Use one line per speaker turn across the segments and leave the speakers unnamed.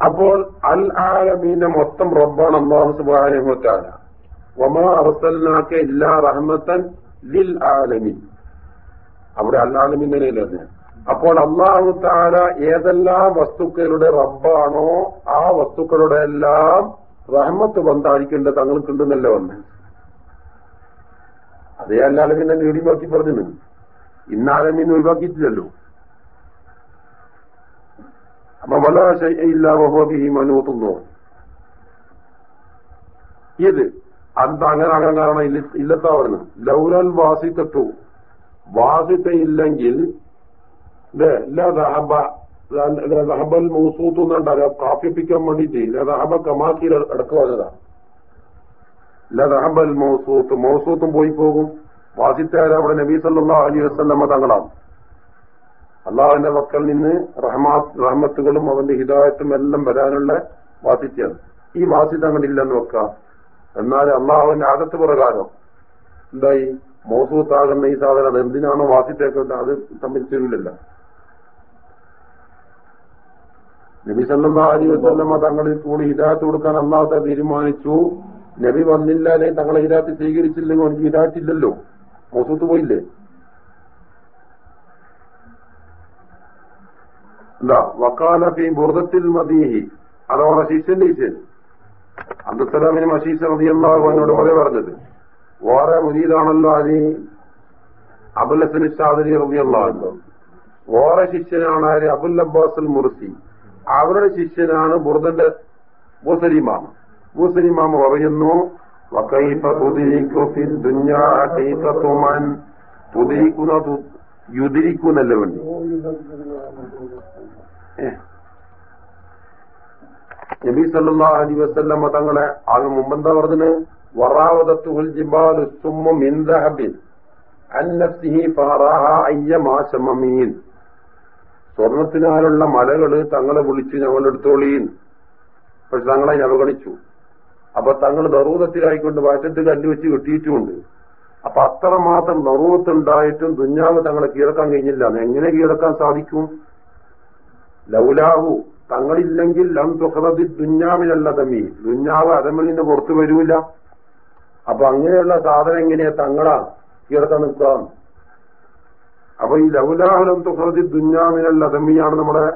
അപ്പോൾ അൽ ആലമീന്റെ മൊത്തം റബ്ബാണ് അള്ളാഹു സുബാനുഭവത്താണ് ഒമാ അർസൽനാക ഇല്ലാ റഹ്മത്തൻ ലിൽ ആലമീൻ. അവിടെ അൽ ആലമീൻ നിലയിലാണ് അപ്പോൾ അള്ളാഹു താല ഏതെല്ലാം വസ്തുക്കളുടെ റബ്ബാണോ ആ വസ്തുക്കളുടെ എല്ലാം റഹ്മത്ത് ബന്ധാരിക്കേണ്ടത് തങ്ങൾക്കുണ്ടെന്നല്ല വന്ന് അതേ അല്ലാലമീൻ തന്നെ ഒഴിവാക്കി പറഞ്ഞു ഇന്നാലമീൻ ഒഴിവാക്കിയിട്ടില്ലല്ലോ. അപ്പൊ വല മനൂത്തുന്നു ഇത് അത് അങ്ങനെ ആകാൻ കാരണം ഇല്ല- ഇല്ലത്താ പറഞ്ഞു. ലൗരൽ വാസിത്തു വാസിത്ത ഇല്ലെങ്കിൽ ദഹബൽ മൗസൂത്ത് എന്നുണ്ടാകുക കാപ്പിപ്പിക്കാൻ വേണ്ടിയിട്ട് ദഹബ കമാക്കി വന്നതാ ലഹബൽ മൗസൂത്ത് മൗസൂത്തും പോയി പോകും. വാസിത്താര അവിടെ നബീസല്ലാ അലി അലൈഹി വസല്ലമ തങ്ങളാണ്. അള്ളാഹുവിന്റെ മക്കളിൽ നിന്ന് റഹ്മാത്ത് റഹ്മത്തുകളും അവന്റെ ഹിദായത്തും എല്ലാം വരാനുള്ള വാസിത്യാണ് ഈ വാസിത അങ്ങനെ ഇല്ലെന്ന് വെക്കാം എന്നാൽ അള്ളാഹുവിന്റെ ആദത്ത് പ്രകാരം എന്തായി? മോസൂത്താകുന്ന ഈ സാധനം അത് എന്തിനാണോ വാസിത്തേക്കുന്നത് അത് തമ്മിൽ ചേരില്ലല്ല നബി സല്ലല്ലാഹു അലൈഹി വസല്ലമ തങ്ങളിൽ കൂടി ഹിദായത്ത് കൊടുക്കാൻ അള്ളാഹത്തെ തീരുമാനിച്ചു. നബി വന്നില്ല അല്ലെങ്കിൽ തങ്ങളെ ഹിദായത്ത് സ്വീകരിച്ചില്ലെങ്കിൽ അവനിക്ക് ഹിദായത്തില്ലല്ലോ മോസൂത്ത് പോയില്ലേ? എന്താ? വക്കാല ഫി ബുർദത്തിൽ മദീഹി. അതോടെ ശിഷ്യന്റെ ശിഷ്യൻ. അബ്ദുസലാമിന് മഷീസ് റളിയല്ലാഹു അവനോട് പോലെ പറഞ്ഞത്. വേറെ മുരീദാണല്ലോ അലി അബുൽ ഹസൻ ഷാദരി റളിയല്ലാഹു വേറെ ശിഷ്യനാണ് ആര്? Abul Abbas Mursi. അവരുടെ ശിഷ്യനാണ് ബുർദന്റെ ബുസലിമാം ബുസലിമാം പറയുന്നു ദുനിയാ ഹഖീഖത്തു മൻ തുദിരിക്കുന്ന തു- യുദിരിക്കുന്നല്ല വേണ്ടി ഏ. നബി സല്ലാ അലി വസ്ല്ല തങ്ങളെ അത് മുമ്പെന്താ പറഞ്ഞത്? ശമമീൻ സ്വർണത്തിനാലുള്ള മലകൾ തങ്ങളെ വിളിച്ചു ഞങ്ങൾ എടുത്തോളീൻ പക്ഷെ തങ്ങളെ അവഗണിച്ചു. അപ്പൊ തങ്ങൾ നറൂതത്തിലായിക്കൊണ്ട് വാറ്റത്ത് കല്ലുവെച്ച് കെട്ടിയിട്ടുമുണ്ട്. അപ്പൊ അത്രമാത്രം നറൂത്തുണ്ടായിട്ടും ദുഞ്ഞാവ് തങ്ങളെ കീഴക്കാൻ കഴിഞ്ഞില്ല. എങ്ങനെ കീഴക്കാൻ സാധിക്കും? ലൗലാഹു തങ്ങളില്ലെങ്കിൽ ലം തുഹറതി ദുഞ്ഞാവിനല്ല തമ്മി ദുഞ്ഞാവ് അതമിൽ നിന്ന് പുറത്തു വരൂല. അപ്പൊ അങ്ങനെയുള്ള സാധനം എങ്ങനെയാ? തങ്ങളാ കീഴക്കാൻ നിൽക്കാം അപ്പൊ ഈ ലൗലാഹു ലൗലാഹുലം തുഹറതി ദുഞ്ഞാവിനല്ല തമ്മിയാണ് നമ്മുടെ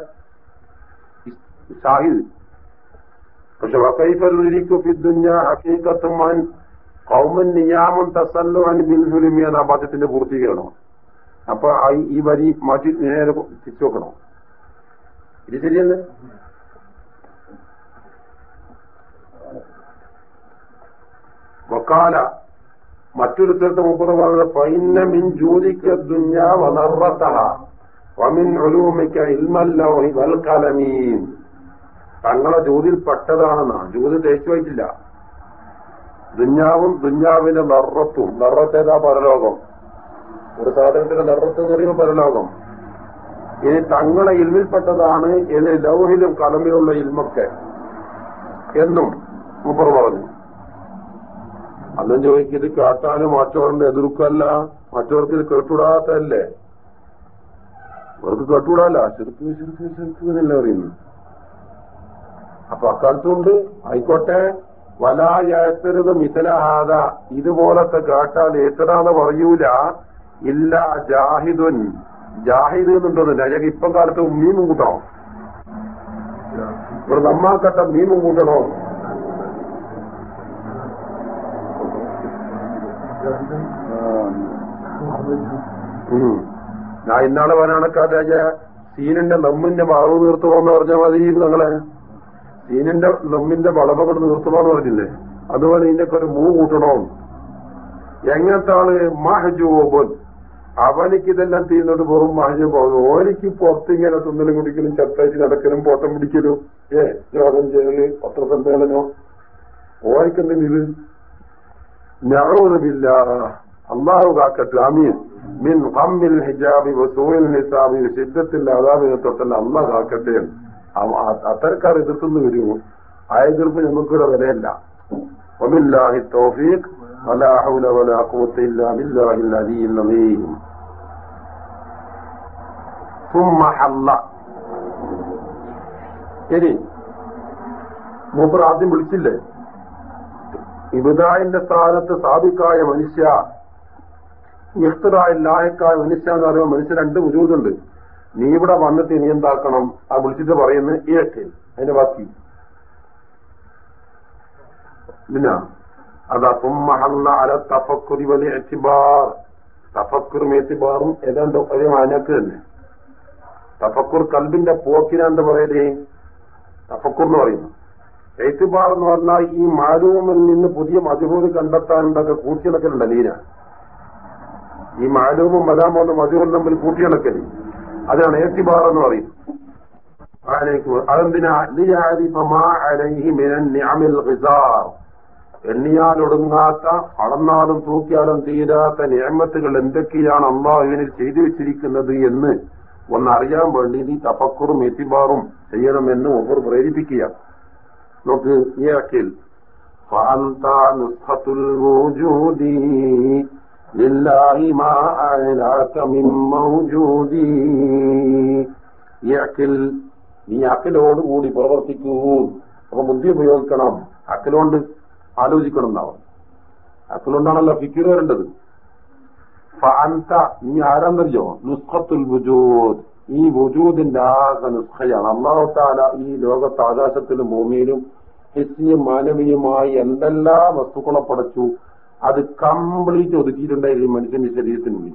ഷാഹിദ് പക്ഷെ വക്കൈഫുഞ്ഞാൻ കൗമൻ നിയാമം തസല്ലു അൻ ബിൽഫുലിമി എന്ന ആ പാഠത്തിന്റെ പൂർത്തീകരണം. അപ്പൊ ഈ- വരി മാറ്റി നേരെ തിരിച്ചു ഇത് ശരിയല്ലേ? വക്കാല. മറ്റൊരു സ്ഥലത്ത് മുപ്പത് പറഞ്ഞത് പൈന്ന മിൻ ജോലിക്ക് ദുഞ്ഞാ വനർവത്തഹ വമിൻ ഉലൂമിക്ക ഇൽമല്ലൗഹി വൽ കലമീൻ തങ്ങളെ ജോതിയിൽ പെട്ടതാണെന്നാണ് ജോതി തേച്ചു വയ്ക്കില്ല ദുഞ്ഞാവും ദുഞ്ഞാവിന്റെ നറത്തും നറത്തേതാ പരലോകം? ഒരു സാധനത്തിന്റെ നറത്ത് എന്ന് പറയുമ്പോൾ പരലോകം. ഇനി തങ്ങളെ ഇൽമിൽപ്പെട്ടതാണ് ഇത് ലൗഹിലും കലമിലുള്ള ഇൽമൊക്കെ എന്നും മൂപ്പർ പറഞ്ഞു. അന്നും ചോദിക്കും ഇത് കേട്ടാലും മറ്റവരുടെ എതിർക്കല്ല മറ്റവർക്ക് ഇത് കെട്ടുവിടാത്തല്ലേ അവർക്ക് കെട്ടുവിടാല്ല ശരിക്ക് ശരിക്ക് ശരിക്ക് എന്നല്ല പറയുന്നു അപ്പൊ അക്കാലത്തുണ്ട് ആയിക്കോട്ടെ വലായത്തരുത് മിഥലഹാത ഇതുപോലത്തെ കേട്ടാൽ എത്തരാന്ന് പറയൂല ഇല്ല ജാഹിദുൻ. ജാഹിദ് എന്നുണ്ടോന്നില്ല ഞങ്ങൾക്ക് ഇപ്പം കാലത്ത് മീമും കൂട്ടണോ. ഇവിടെ നമ്മാക്കട്ട മീമും കൂട്ടണോ. ഞാൻ ഇന്നാളെ വരാണക്കാതെ സീനിന്റെ നമ്മിന്റെ വളവ് നിർത്തുമോന്ന് പറഞ്ഞ മതി ഞങ്ങളെ. സീനിന്റെ നമ്മിന്റെ വളവ് വളവുകൾ നിർത്തുമോന്ന് പറഞ്ഞില്ലേ? അതുപോലെ ഇതിന്റെയൊക്കെ ഒരു മൂ കൂട്ടണോ? എങ്ങനത്തെ ആൾ? മഹജൂബൻ അവനിക്കിതെല്ലാം തീർന്നിട്ട് വെറും മാഞ്ഞു പോകുന്നു. ഓനിക്ക് പുറത്തിങ്ങനെ തുന്നലും കുടിക്കലും ചത്തായിട്ട് നടക്കലും പോട്ടം പിടിക്കലും ഏ യോഗം ചെയ്യൽ പത്രസമ്മേളനോ ഓനിക്കെന്തെങ്കിലും ഇത്? ഞറുവില്ല അള്ളാഹു കാക്കട്ടെ അമീൻ മിൻ ഹമ്മിൽ ഹിജാബി വസൂൽ ഹിസാബി സിദ്ധത്തിൽ അതാബിനെ തൊട്ടല്ല അള്ളാഹു കാക്കട്ടെ അത്തരക്കാർ എതിർത്തുനിന്ന് വരുമോ ആ എതിർപ്പ് നമുക്കിവിടെ വരെയല്ല. ഒമില്ലാഹി തോഫീഖ് ولا حول ولا قوة إلا بالله العلي العظيم ثم حل ഇനി മൂപ്പർ ആദ്യം വിളിച്ചില്ലേ ഇബിദായിന്റെ സ്ഥാനത്ത് സാബിക്കായ മനുഷ്യ ഇഫ്തറായ ലായക്കായ മനുഷ്യ എന്ന് പറയുമ്പോൾ മനുഷ്യ രണ്ട് വജൂദുണ്ട് നീ ഇവിടെ വന്നിട്ട് നീ എന്താക്കണം ആ വിളിച്ചിട്ട് പറയുന്നത് ഏക്കെ അതിന്റെ ബാക്കി പിന്നെ അതാ തുമ്മഹല്ല അല വലി ഏതാണ്ട് ഒരേ മാനക്ക് തന്നെ. തഫക്കുർ കൽബിന്റെ പോക്കിനാന്ത് പറയലേ? തഫക്കുർ എന്ന് പറയുന്നു. എഴുത്തുബാർ എന്ന് പറഞ്ഞാൽ ഈ മാലൂമിൽ നിന്ന് പുതിയ മജുഹൂദ് കണ്ടെത്താനുണ്ടൊക്കെ കൂട്ടിയിളക്കലുണ്ട് ലീന ഈ മാലൂമും മലാമോന്നും മജുഹും തമ്മിൽ കൂട്ടിയിളക്കൽ അതാണ് ഏത്തിബാർ എന്ന് പറയുന്നത്. അതെന്തിനാ? എണ്ണിയാലൊടുങ്ങാത്ത അളന്നാലും തൂക്കിയാലും തീരാത്ത നിയമത്തുകൾ എന്തൊക്കെയാണ് അള്ളാഹുവിനിൽ ചെയ്തു വെച്ചിരിക്കുന്നത് എന്ന് ഒന്നറിയാൻ വേണ്ടി നീ തപക്കുറും എത്തിബാറും ചെയ്യണമെന്ന് ഒവർ പ്രേരിപ്പിക്കുക. നോക്ക് ഈ അക്കിൽ ഈ നീ അക്കിലോടുകൂടി പ്രവർത്തിക്കൂ. അപ്പൊ ബുദ്ധി ഉപയോഗിക്കണം. അക്കിലോണ്ട് ആലോചിക്കണം എന്നാവും അസുലുണ്ടാണല്ലോ ഫിക്കിർ വരേണ്ടത്. ഫഅന്ത നീ ആരാന്നറിയോ? നുസ്ഖത്തുൽ വുജൂദ്. ഈ വുജൂദിന്റെ ആകെ നുസ്ഖയാണ്. അമ്മാവത്താല താല ഈ ലോകത്ത് ആകാശത്തിലും ഭൂമിയിലും ഹിസ്യം മാനവീയമായി എന്തെല്ലാം വസ്തുക്കളെ പടച്ചു അത് കംപ്ലീറ്റ് ഒതുക്കിയിട്ടുണ്ടായിരുന്നു മനുഷ്യന്റെ ശരീരത്തിനുള്ളിൽ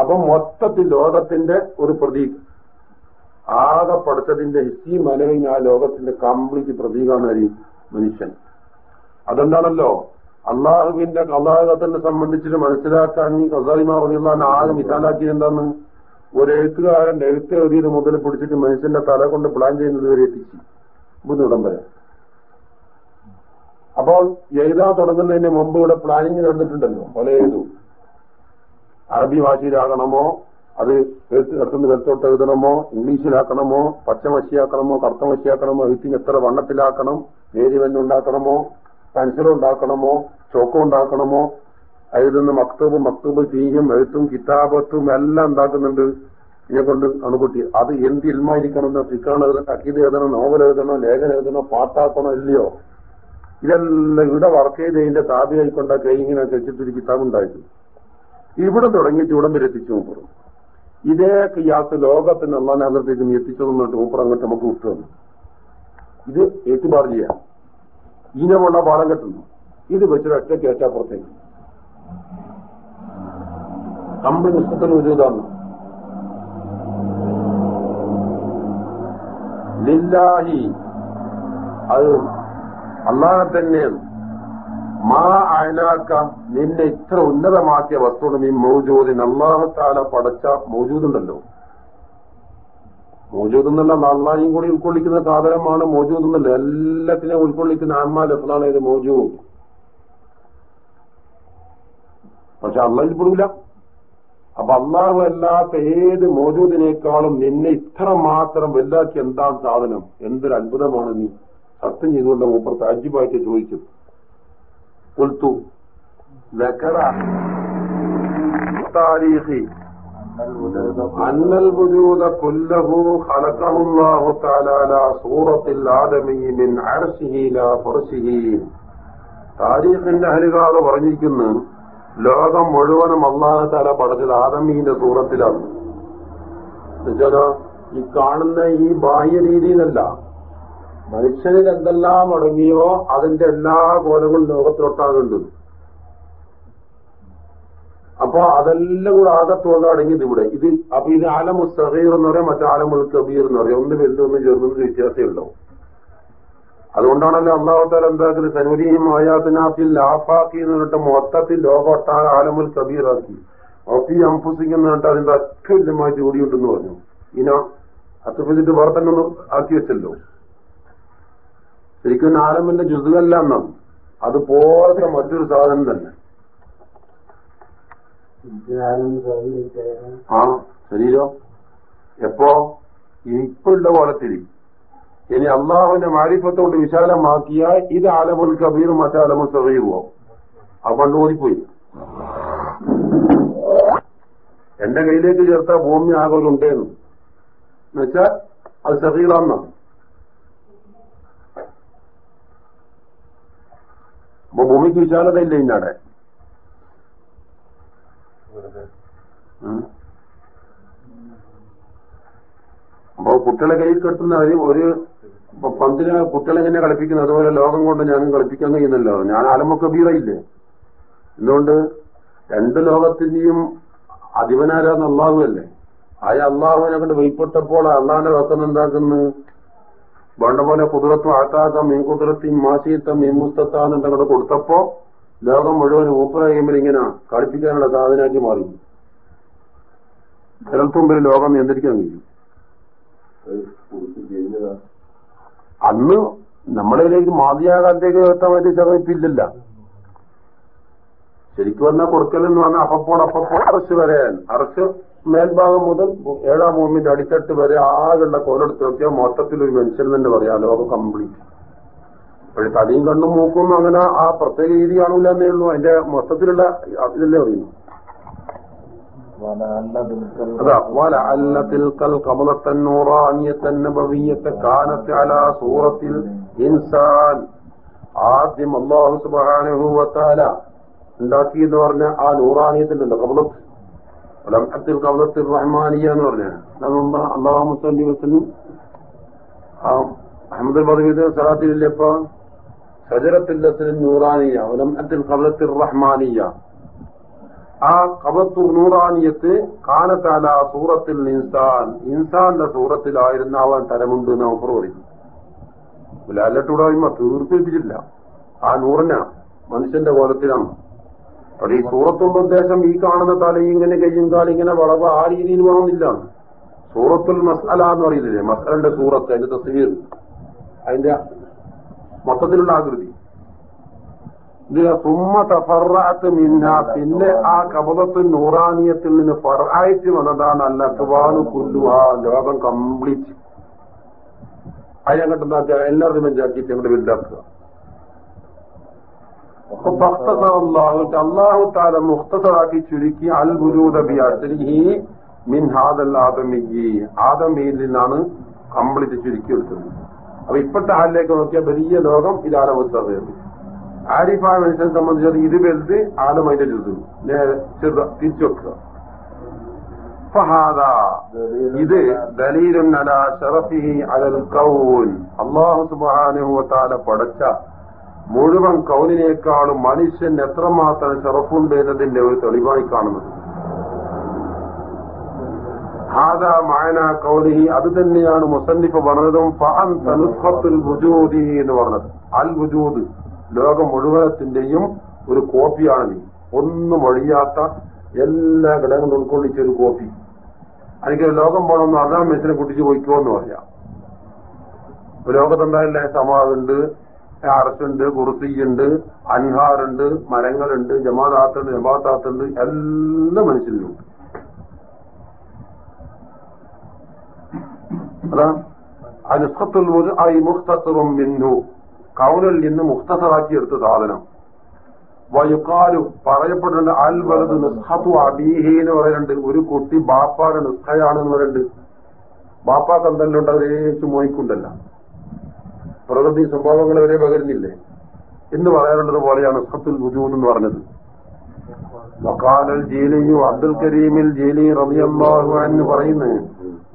അപ്പൊ മൊത്തത്തിൽ ലോകത്തിന്റെ ഒരു പ്രതീക. ആകെ പടച്ചതിന്റെ ഹിസ്സി മനവിങ് ആ ലോകത്തിന്റെ കംപ്ലീറ്റ് പ്രതീകമാണ് മനുഷ്യൻ. അതെന്താണല്ലോ? അള്ളാഹുവിന്റെ അള്ളാഹുഖത്തിനെ സംബന്ധിച്ചിട്ട് മനസ്സിലാക്കാൻ ഈ കസാലിമാർ പറഞ്ഞാൽ ആകെ മിസാലാക്കിയത് എന്താന്ന്? ഒരു എഴുത്തുകാരൻ എഴുത്ത് എഴുതിയത് മുതൽ പിടിച്ചിട്ട് മനുഷ്യന്റെ തല കൊണ്ട് പ്ലാൻ ചെയ്യുന്നത് വരെ എത്തിച്ചു. ബുദ്ധിമുട്ടം വരെ. അപ്പോൾ എഴുതാൻ തുടങ്ങുന്നതിന് മുമ്പ് ഇവിടെ പ്ലാനിങ് നടന്നിട്ടുണ്ടല്ലോ. പല എഴുതും. അറബി ഭാഷയിലാകണമോ? അത് എടുത്തുനിന്ന് വെളുത്തോട്ട് എഴുതണമോ? ഇംഗ്ലീഷിലാക്കണമോ? പച്ചമശിയാക്കണമോ കറുത്തമശിയാക്കണമോ എഴുത്തിന് എത്ര വണ്ണത്തിലാക്കണം? വേരിവെന്നുണ്ടാക്കണമോ പെൻസിലുണ്ടാക്കണമോ ചോക്കം ഉണ്ടാക്കണമോ നിന്ന് മക്തൂബ് മക്തൂബ് തീയും എഴുത്തും കിതാബത്തും എല്ലാം ഉണ്ടാക്കുന്നുണ്ട്. ഇതിനെ കൊണ്ട് അണുകുട്ടി. അത് എന്ത് ഇൽമായിരിക്കണം? ഫിക്കാണ് എഴുതണം അക്കീത് എഴുതണം നോവൽ എഴുതണോ ലേഖനം എഴുതണോ പാട്ടാക്കണോ ഇല്ലയോ? ഇതെല്ലാം ഇവിടെ വർക്ക് ചെയ്ത് ഇതിന്റെ താപിയായിക്കൊണ്ട കൈങ്ങനെ വെച്ചിട്ടൊരു കിതാബ് ഉണ്ടായിരുന്നു ഇവിടെ തുടങ്ങി ചൂടം വരെ എത്തിച്ചു മൂപ്പറും. ഇതേ ഇയാൾക്ക് ലോകത്തിന് അള്ളാനകത്തേക്ക് നീ എത്തിച്ചതെന്നിട്ട് മൂപ്പർ അങ്ങോട്ട് നമുക്ക് വിട്ടുവന്നു ഇത് ഏറ്റുപാട് ചെയ്യാം. ഈനമുള്ള പാടം കെട്ടുന്നു ഇത് വെച്ചൊരു ഒറ്റ കയറ്റാപ്പുറത്തേക്ക് കമ്പനി ഒരു ഇതാണ്. ലില്ലാഹി. അത് അള്ളാഹെ തന്നെ മാ അയനാക്ക നിന്നെ ഇത്ര ഉന്നതമാക്കിയ വസ്തുവിനും ഈ മൗജൂദിന് അള്ളാഹത്താല പടച്ച മൗജൂദുണ്ടല്ലോ. മൗജൂദ് എന്നല്ല അള്ളാഹിയും കൂടി ഉൾക്കൊള്ളിക്കുന്ന സാധനമാണ് മോജൂദ് എന്നല്ല എല്ലാത്തിനെയും ഉൾക്കൊള്ളിക്കുന്ന ആത്മാ ലഫ്ലാണ് ഇത് മോജൂ? പക്ഷെ അള്ളാഹിൽ പെടൂല അപ്പൊ അള്ളാഹു അല്ലാത്ത ഏത് മോജൂദിനേക്കാളും നിന്നെ ഇത്ര മാത്രം വലുതാക്കി എന്താണ് സാധനം? എന്തൊരു അത്ഭുതമാണ് നീ? സത്യം ചെയ്തുകൊണ്ട് മൂപ്പർത്ത് അജിബായിട്ട് ചോദിച്ചു. കൊൽത്തു ലക്കറ താരീഖി أن الوجود كله خلقه الله تعالى على صورة الآدمي من عرشه إلى فرشه താരീഖിന്റെ അഹലുകാർ പറഞ്ഞിരിക്കുന്നു ലോകം മുഴുവനും അള്ളാഹു താല പടച്ചത് ആദമീന്റെ സൂറത്തിലാണ് എന്നുവെച്ചാലോ ഈ കാണുന്ന ഈ ബാഹ്യ രീതിയിലല്ല മനുഷ്യനിൽ എന്തെല്ലാം അടങ്ങിയോ അതിന്റെ എല്ലാ കോലങ്ങളും ലോകത്തിലൊട്ടാകുണ്ട് അപ്പൊ അതെല്ലാം കൂടെ ആകത്തോളം അടങ്ങിയത് ഇവിടെ. ഇത് അപ്പൊ ഇത് ആലമു സഹീർ എന്ന് പറയാം മറ്റേ ആലമുൽ കബീർ എന്ന് പറയാം. ഒന്ന് വലുത് ഒന്ന് ചെറുതെന്ന് വ്യത്യാസമേ ഉണ്ടാവും അതുകൊണ്ടാണല്ലോ അള്ളാഹുത്താൽ എന്താക്കുന്നത് സനുരീയും ആയാത്തിനാഫിൽ ആഫാക്കി എന്ന് പറഞ്ഞിട്ട് മൊത്തത്തിൽ ലോകമൊട്ടാകെ ആലമുൽ കബീറാക്കി ഒഫി അംഫുസിംഗ് എന്ന് പറഞ്ഞിട്ട് അതിന്റെ അക്കല്യമായി ജോഡിയുണ്ടെന്ന് പറഞ്ഞു. ഇനോ അത്തുഫിച്ചിട്ട് വേറെ തന്നെ ഒന്ന് ആക്കി വെച്ചല്ലോ. ശരിക്കും ആലമിന്റെ ജുസുകല്ല എന്നാണ് അതുപോലത്തെ മറ്റൊരു സാധനം തന്നെ. ആ ശരീരം എപ്പോ? ഇപ്പുള്ള കോലത്തിൽ. ഇനി അള്ളാഹുവിന്റെ മാരിഫത്തോട് വിശാലമാക്കിയാൽ ഇത് ആലമുൽ കബീറും മറ്റാലമുൽ സഹീറുമോ ആ പണ്ട് ഓടിപ്പോയി. എന്റെ കയ്യിലേക്ക് ചേർത്ത ഭൂമി ആകലുണ്ടേന്ന്. എന്നുവെച്ചാൽ അത് സഹീറാന്ന അപ്പൊ ഭൂമിക്ക് വിശാലതയില്ല ഇന്നടെ ഉം. അപ്പൊ കുട്ടികളെ കയ്യിൽ കെട്ടുന്ന ഒരു- ഒരു കുട്ടികളെ തന്നെ കളിപ്പിക്കുന്നത് അതുപോലെ ലോകം കൊണ്ട് ഞാനും കളിപ്പിക്കാൻ കഴിയുന്നല്ലോ. ഞാൻ ആലമ കബീറയില്ലേ? എന്തുകൊണ്ട്? രണ്ട് ലോകത്തിന്റെയും അധിപനാരാന്ന് അള്ളാഹുവല്ലേ ആയ അള്ളാഹുവിനെ കൊണ്ട് വെയ്പ്പെട്ടപ്പോൾ അള്ളാഹിന്റെ വക്കം എന്താക്കുന്നു? വേണ്ട പോലെ കുതിരത്തും ആത്താക്കം മീൻ കുതിരത്തും മാസീത്തം മീൻ മുസ്തത്താന്നുണ്ട് അങ്ങോട്ട് കൊടുത്തപ്പോ ലോകം മുഴുവൻ മൂപ്പറ കഴിയുമ്പോൾ ഇങ്ങനെ കളിപ്പിക്കാനുള്ള സാധനമാക്കി മാറി. ചിലർക്കുമ്പിൽ ലോകം നിയന്ത്രിക്കാൻ കഴിയും. അന്ന് നമ്മളിലേക്ക് മാതിയാകാലത്തേക്ക് എത്താൻ വേണ്ടി ചകപ്പില്ലല്ല ശരിക്കും പറഞ്ഞാൽ കൊടുക്കലെന്ന് പറഞ്ഞാൽ അപ്പപ്പോൾ അപ്പപ്പോൾ അറസ്റ്റ് വരെ. അറസ്റ്റ് മേൽഭാഗം മുതൽ ഏഴാം ഭൂമിന്റെ അടിത്തട്ട് വരെ ആകെയുള്ള കോലെടുത്ത് നോക്കിയാൽ മൊത്തത്തിൽ ഒരു മനുഷ്യൻ തന്നെ പറയാം. ലോകം കംപ്ലീറ്റ് അപ്പോഴേ തലയും കണ്ണും മൂക്കും അങ്ങനെ ആ പ്രത്യേക രീതി കാണൂല എന്നേ ഉള്ളൂ. അതിന്റെ മൊത്തത്തിലുള്ള ഇതില്ലേ പറയുന്നു. അതാ വലഅല്ല തിൽക്കൽ ഖബലത്തൻ നൂറാനിയത്തൻ നബവിയ്യത്ത കാനത്ത് അലാ സൂറത്തിൽ ഇൻസാൻ. ആദ്യം അല്ലാഹു സുബ്ഹാനഹു വതആല ഉണ്ടാക്കി എന്ന് പറഞ്ഞ ആ നൂറാനിയത്തിലുണ്ട്. കബലത്ത് ലംഹത്തിൽ കബലത്തിൽ റഹ്മാനിയ എന്ന് പറഞ്ഞ. അള്ളാഹു മുസ്ലി വസ്ലം അഹമ്മദ് ബദീദ് സലാത്തിലില്ലേ ഇപ്പൊ സജറത്തിൽ നൂറാനിയ ലംഹത്തിൽ കബലത്തിൽ റഹ്മാനിയ. ആ കബത്തു നൂറാനിയത്ത് കാനത്താല സൂറത്തിൽ ഇൻസാൻ ഇൻസാന്റെ സൂറത്തിലായിരുന്ന അവൻ തരമുണ്ട് എന്ന് അവർ പറയുന്നു. ലാലട്ടൂടെ പറയുമ്പോ തീർപ്പിച്ചിട്ടില്ല ആ നൂറിനാ മനുഷ്യന്റെ കോലത്തിലാണ്. അവിടെ ഈ സൂറത്തുള്ള ഉദ്ദേശം ഈ കാണുന്ന തല ഇങ്ങനെ കയ്യും കാലിങ്ങനെ വളവ് ആ രീതിയിൽ വേണമെന്നില്ല സൂറത്തുൽ മസാല എന്ന് പറയുന്നില്ലേ? മസാലന്റെ സൂറത്ത് അതിന്റെ തസ്വീർ അതിന്റെ മൊത്തത്തിലുള്ള ആകൃതി. സുമ്മ തഫറാത്ത് മിന്ന. പിന്നെ ആ കബലത്ത് നൂറാനിയത്തിൽ നിന്ന് ഫറായിട്ട് വന്നതാണ് അല്ല തുവാനു കുല്ലു ആ ലോകം കംപ്ലീറ്റ് എന്താ എല്ലാവരും മെഞ്ചാക്കിയിട്ട് ഞങ്ങളുടെ വലുതാക്കുക. അള്ളാഹു താല മുഖ്തസറാക്കി ചുരുക്കി അൽ ബുരൂദ ബി അസ്രിഹി മിൻ ഹാദൽ ആദമിയി ആദമിയിൽ നിന്നാണ് കംപ്ലീറ്റ് ചുരുക്കി എടുത്തത്. അപ്പൊ ഇപ്പോഴത്തെ ഹാലിലേക്ക് നോക്കിയാൽ വലിയ ലോകം ഇതാണ് അവസ്ഥ ആരിഫായ മനുഷ്യനെ സംബന്ധിച്ചത് ഇത് വലുത് ആദ്യം അതിന്റെ ചെറുത തിരിച്ചു വെക്കുക. ഫഹാദ. ഇത് ദലീലുൻ അലൽ സുബ്ഹാനഹു വതആല പടച്ച മുഴുവൻ കൗനിനേക്കാളും മനുഷ്യൻ എത്രമാത്രം ഷറഫുണ്ട് എന്നതിന്റെ ഒരു തെളിവായി കാണുന്നത്. ഹാദ മായന കൗലിഹി. അത് തന്നെയാണ് മുസന്നിഫ് പറഞ്ഞതും ഫഅൻ എന്ന് പറഞ്ഞത്. അൽ വുജൂദ്. ലോകം മുഴുവനത്തിന്റെയും ഒരു കോപ്പിയാണ് നീ. ഒന്നും ഒഴിയാത്ത എല്ലാ ഘടകങ്ങളും ഉൾക്കൊള്ളിച്ച ഒരു കോപ്പി. എനിക്ക് ലോകം പോണമെന്ന് അതാ മനുഷ്യനെ കുട്ടിച്ച് പോയിക്കോ എന്ന് പറയാം. ലോകത്തുണ്ടായില്ലേ സമാവുണ്ട് അറസുണ്ട് കുറുസിയുണ്ട് അൻഹാറുണ്ട് മരങ്ങളുണ്ട് ജമാതാത്തുണ്ട് ജമാത്താത്തുണ്ട് എല്ലാ മനുഷ്യരിലുണ്ട് അതാ. അനുസത്തുൽ ഐ മുഖ്തസറും മിന്നു കൗലിൽ നിന്ന് മുക്തസറാക്കിയെടുത്ത സാധനം. വയുക്കാലും പറയപ്പെടുന്നുണ്ട് അൽ വലത് നിസ്ഹത്തു അബീഹി എന്ന് പറയുന്നുണ്ട്. ഒരു കുട്ടി ബാപ്പാടെ നിസ്ഹയാണെന്ന് പറയുന്നുണ്ട്. ബാപ്പാ കന്തലുണ്ട് അതിലേച്ച് മോയിക്കുണ്ടല്ല പ്രകൃതി സംഭവങ്ങൾ വരെ പകരുന്നില്ലേ? എന്ന് പറയാറുള്ളത് പോലെയാണ് നിസ്ഹത്തുൽ ബുജൂദ് എന്ന് പറഞ്ഞത്. വക്കാലൽ ജയിലിയു അബ്ദുൽ കരീമിൽ ജീലി റബിയല്ലാഹു എന്ന് പറയുന്നു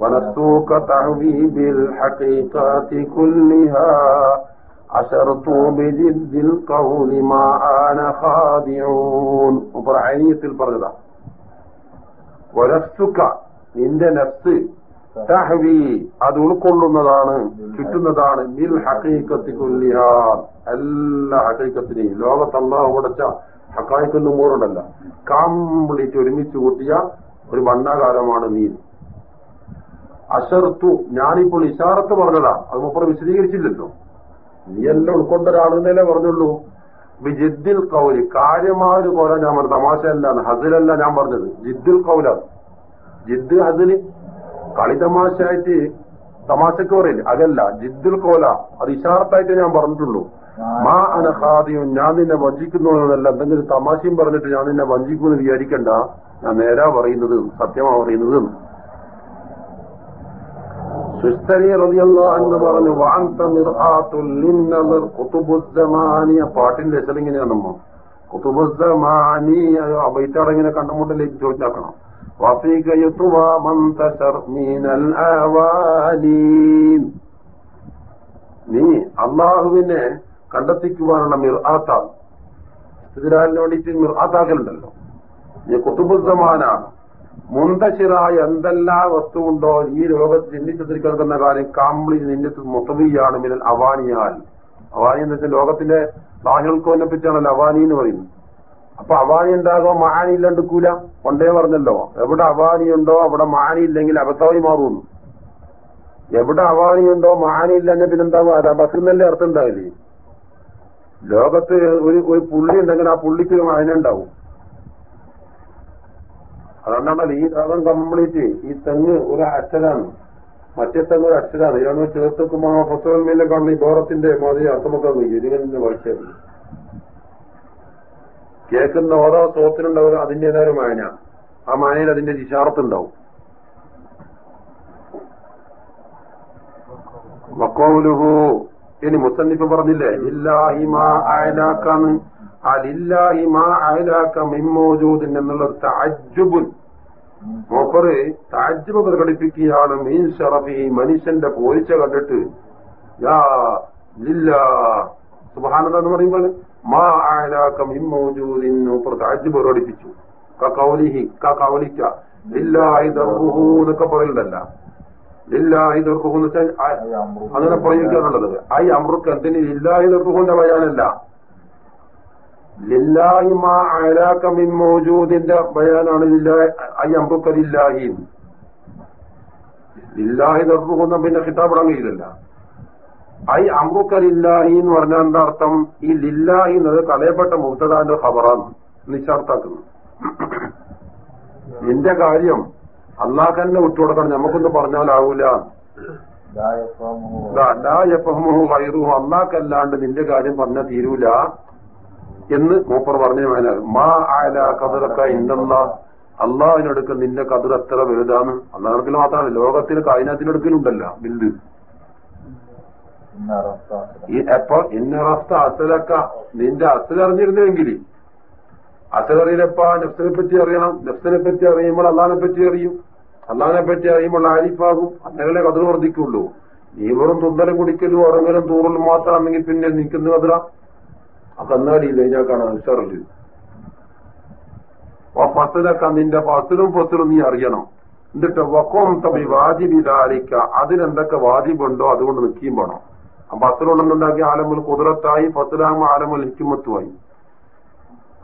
വനസൂക്ക തഹ്വീബിൽ ഹഖീഖാതി കുല്ലിഹാ. അഷർത്തൂ ബിജിദ്ദിൽ ഖൗലി മാ ആന ഖാദിഊൻ. ഉബ്രഹീമിൽ പറഞ്ഞതാ. വലസ്തുക നിന്റെ നഫ്സ് തഹവി അത് ഉൾക്കൊള്ളുന്നതാണ് കിട്ടുന്നതാണ് ബിൽ ഹക്കീക്കത്തി കൊല്ലിയാൻ എല്ലാ ഹക്കീക്കത്തിനെയും ലോകത്തല്ലാഹ് ഉടച്ച ഹക്കായിക്കൊന്നും മൂറുണ്ടല്ല കംപ്ലീറ്റ് ഒരുമിച്ച് കൂട്ടിയ ഒരു വണ്ണാകാരമാണ് നീ. അഷർത്തു ഞാനിപ്പോൾ ഇഷാറത്ത് പറഞ്ഞതാ. അത് മുപ്പറ വിശദീകരിച്ചില്ലല്ലോ. നീ എല്ലാം ഉൾക്കൊണ്ട ഒരാളെന്നല്ലേ പറഞ്ഞുള്ളൂ. ജിദ്ദിൽ കൗലി കാര്യമായ ഒരു കോല ഞാൻ പറഞ്ഞു തമാശയല്ല ഹസിലല്ല ഞാൻ പറഞ്ഞത്. ജിദ്ദിൽ കൗലാണ് ജിദ് ഹസിൽ കളി തമാശയായിട്ട് തമാശക്ക് പറയില്ല? അതല്ല ജിദ്ദുൽ കോല. അത് ഇഷാർത്തായിട്ട് ഞാൻ പറഞ്ഞിട്ടുള്ളൂ. മാ അനഹാദിയും ഞാൻ നിന്നെ വഞ്ചിക്കുന്നു എന്നല്ല എന്തെങ്കിലും തമാശയും പറഞ്ഞിട്ട് ഞാൻ നിന്നെ വഞ്ചിക്കുമെന്ന് വിചാരിക്കണ്ട. ഞാൻ നേരാ പറയുന്നത് സത്യമാ പറയുന്നത്. തുസ്തരി അൻഹു പറഞ്ഞു ലിന്നദർ ഖുതുബുസ്സമാനി ആ പാട്ടിന്റെ അസൽ ഇങ്ങനെയാണമ്മോ ഖുതുബുസ്സമാനി അബൈത്തടങ്ങിനെ കണ്ടുമുട്ടിലേക്ക് ചോദിച്ചാക്കണം. വഫീക യുത്വ മന്തശർ മീനൽ ആവാലി നീ അള്ളാഹുവിനെ കണ്ടെത്തിക്കുവാനുള്ള മിർആത്താണ് ഇതിനാലിന് വേണ്ടിയിട്ട് മിർആത്താക്കലുണ്ടല്ലോ. നീ കുത്തുബുദ്ധമാനാണ് മുന്തശിറായ എന്തെല്ലാം വസ്തുവുണ്ടോ ഈ ലോകത്ത് ചിന്തിച്ചതിൽ കിടക്കുന്ന കാര്യം കാമ്പിളി നിന്റെ മുത്തവിയാണ് മിനൽ അവാനിയാൽ. അവാനി എന്ന് വെച്ചാൽ ലോകത്തിന്റെ ബാഹ്യൽക്കോനെ അവാനി എന്ന് പറയുന്നത്. അപ്പൊ അവാനി ഉണ്ടാകുമോ മാനി ഇല്ലാണ്ടിക്കൂല കൊണ്ടേ പറഞ്ഞല്ലോ എവിടെ അവാനി ഉണ്ടോ അവിടെ മാനി ഇല്ലെങ്കിൽ അബദ്ധമായി മാറുന്നു. എവിടെ അവാനിയുണ്ടോ മാനില്ല ഇല്ലെന്നെ പിന്നെന്താവും? അത് ബസ്സിന്നല്ലേ അർത്ഥം ഉണ്ടാവില്ലേ ലോകത്ത് ഒരു ഒരു പുള്ളി ഉണ്ടെങ്കിൽ ആ പുള്ളിക്ക് അതിനുണ്ടാവും അതുകൊണ്ടാണല്ലോ ഈ ലോകം കംപ്ലീറ്റ് ഈ തെങ്ങ് ഒരു അക്ഷരാണ്. മറ്റേ തെങ്ങ് ഒരു അക്ഷരാണ്. ഇയാൾ ചേർത്ത് വെക്കുമ്പോ ആ പുസ്തകമേലും കാണുന്ന ഈ ബോറത്തിന്റെ മാതിരി അർത്ഥമൊക്കെ ഇതിങ്ങനെ വായിച്ചായിരുന്നു കേൾക്കുന്ന ഓരോ തോത്തിനുണ്ടാവും അതിന്റേതായ ഒരു മായന. ആ മായയിൽ അതിന്റെ ദിശാർത്ഥുണ്ടാവും വക്കോലുഹു ഇനി മുസന്നിഫ് പറഞ്ഞില്ലേ? ഇല്ലാഹി മാ ആ മാ അയലാക്ക മിമ്മോജൂദിൻ എന്നുള്ള താജുബുൻ മൂപ്പറ് താജ്ജുബ് പ്രകടിപ്പിക്കുകയാണ് മീൻ ഷറഫി മനുഷ്യന്റെ പോയിച്ച കണ്ടിട്ട്. യാ ലില്ലാ. സുബഹാനന്ദ എന്ന് പറയുമ്പോൾ മാ അയലാക്ക മിമ്മോജൂദിൻ മൂപ്പർ താജ്ജുബ് പ്രകടിപ്പിച്ചു. കൗലിഹി കൗലിക്ക. എന്നൊക്കെ പറയലുണ്ടല്ല ലില്ലാഹി ദർഹു എന്ന് വെച്ചാൽ അങ്ങനെ പ്രയോഗിക്കാനുള്ളത് ഐ അമൃക്ക് എന്തിന്? ലില്ലാഹി ദർഹുവിന്റെ ബയാനല്ല ലില്ലാഹി മാ അയലാക്ക മിൻ മൗജൂദിന്റെ ബയാനാണ് ഐ അമ്പുക്കലില്ലാഹി ലില്ലാഹി. തർക്കുന്ന പിന്നെ കിതാബ് അടങ്ങിയില്ലല്ല ഐ അമ്പുക്കലില്ലാഹി എന്ന് പറഞ്ഞാൽ എന്താ അർത്ഥം? ഈ ലില്ലാഹി എന്നത് കളയപ്പെട്ട മുക്തദാന്റെ ഖബറാണ്. നിശ്ചാർത്ഥാക്കുന്നു നിന്റെ കാര്യം അള്ളാഹ് തന്നെ വിട്ടുകൊടുക്കണം. നമുക്കൊന്ന് പറഞ്ഞാലാവൂല. അല്ലാഹ് അല്ലാണ്ട് നിന്റെ കാര്യം പറഞ്ഞാൽ തീരൂല. എന്ന് മൂപ്പർ പറഞ്ഞു മാ ആല കതിറക്ക ഇന്നല്ല അള്ളാഹിനെടുക്ക നിന്റെ കതിർ എത്ര വലുതാണ് അള്ളാഹിനടുക്കൽ മാത്രമല്ല ലോകത്തിൽ കായിനത്തിനെടുക്കലുണ്ടല്ലോ ബില്ല് ഈ എപ്പോ ഇന്നറഫ്ത അസലക്ക. നിന്റെ അസലറിഞ്ഞിരുന്നെങ്കിൽ അസലറിയിലപ്പ നെഫ്സിനെ പറ്റി അറിയണം. നെഫ്സിനെ പറ്റി അറിയുമ്പോൾ അള്ളാഹിനെ പറ്റി അറിയും. അള്ളാഹിനെ പറ്റി അറിയുമ്പോൾ ആരിഫാകും അങ്ങനെ കതിർ വർദ്ധിക്കുള്ളൂ. നീ വെറും തുന്തലും കുടിക്കലും ഉറങ്ങലും തൂറലും മാത്രമാണെങ്കിൽ പിന്നെ നിൽക്കുന്ന കതിര ആ കണ്ണാടിയില്ല ഞാൻ കാണാൻ ഉഷാറില്ല ആ ഫസലൊക്കെ നിന്റെ ഫസലും ഫസലും നീ അറിയണം. എന്നിട്ട് വക്കോം തബി വാജിബിലാലിക്ക അതിനെന്തൊക്കെ വാജിബുണ്ടോ അതുകൊണ്ട് നിൽക്കുകയും വേണം ആ ഫസലുണ്ടെന്നുണ്ടാക്കി ആലമുൽ കുതിരത്തായി ഫസലാകുമ്പോൾ ആലമുൽ ഹിക്കുമത്തുമായി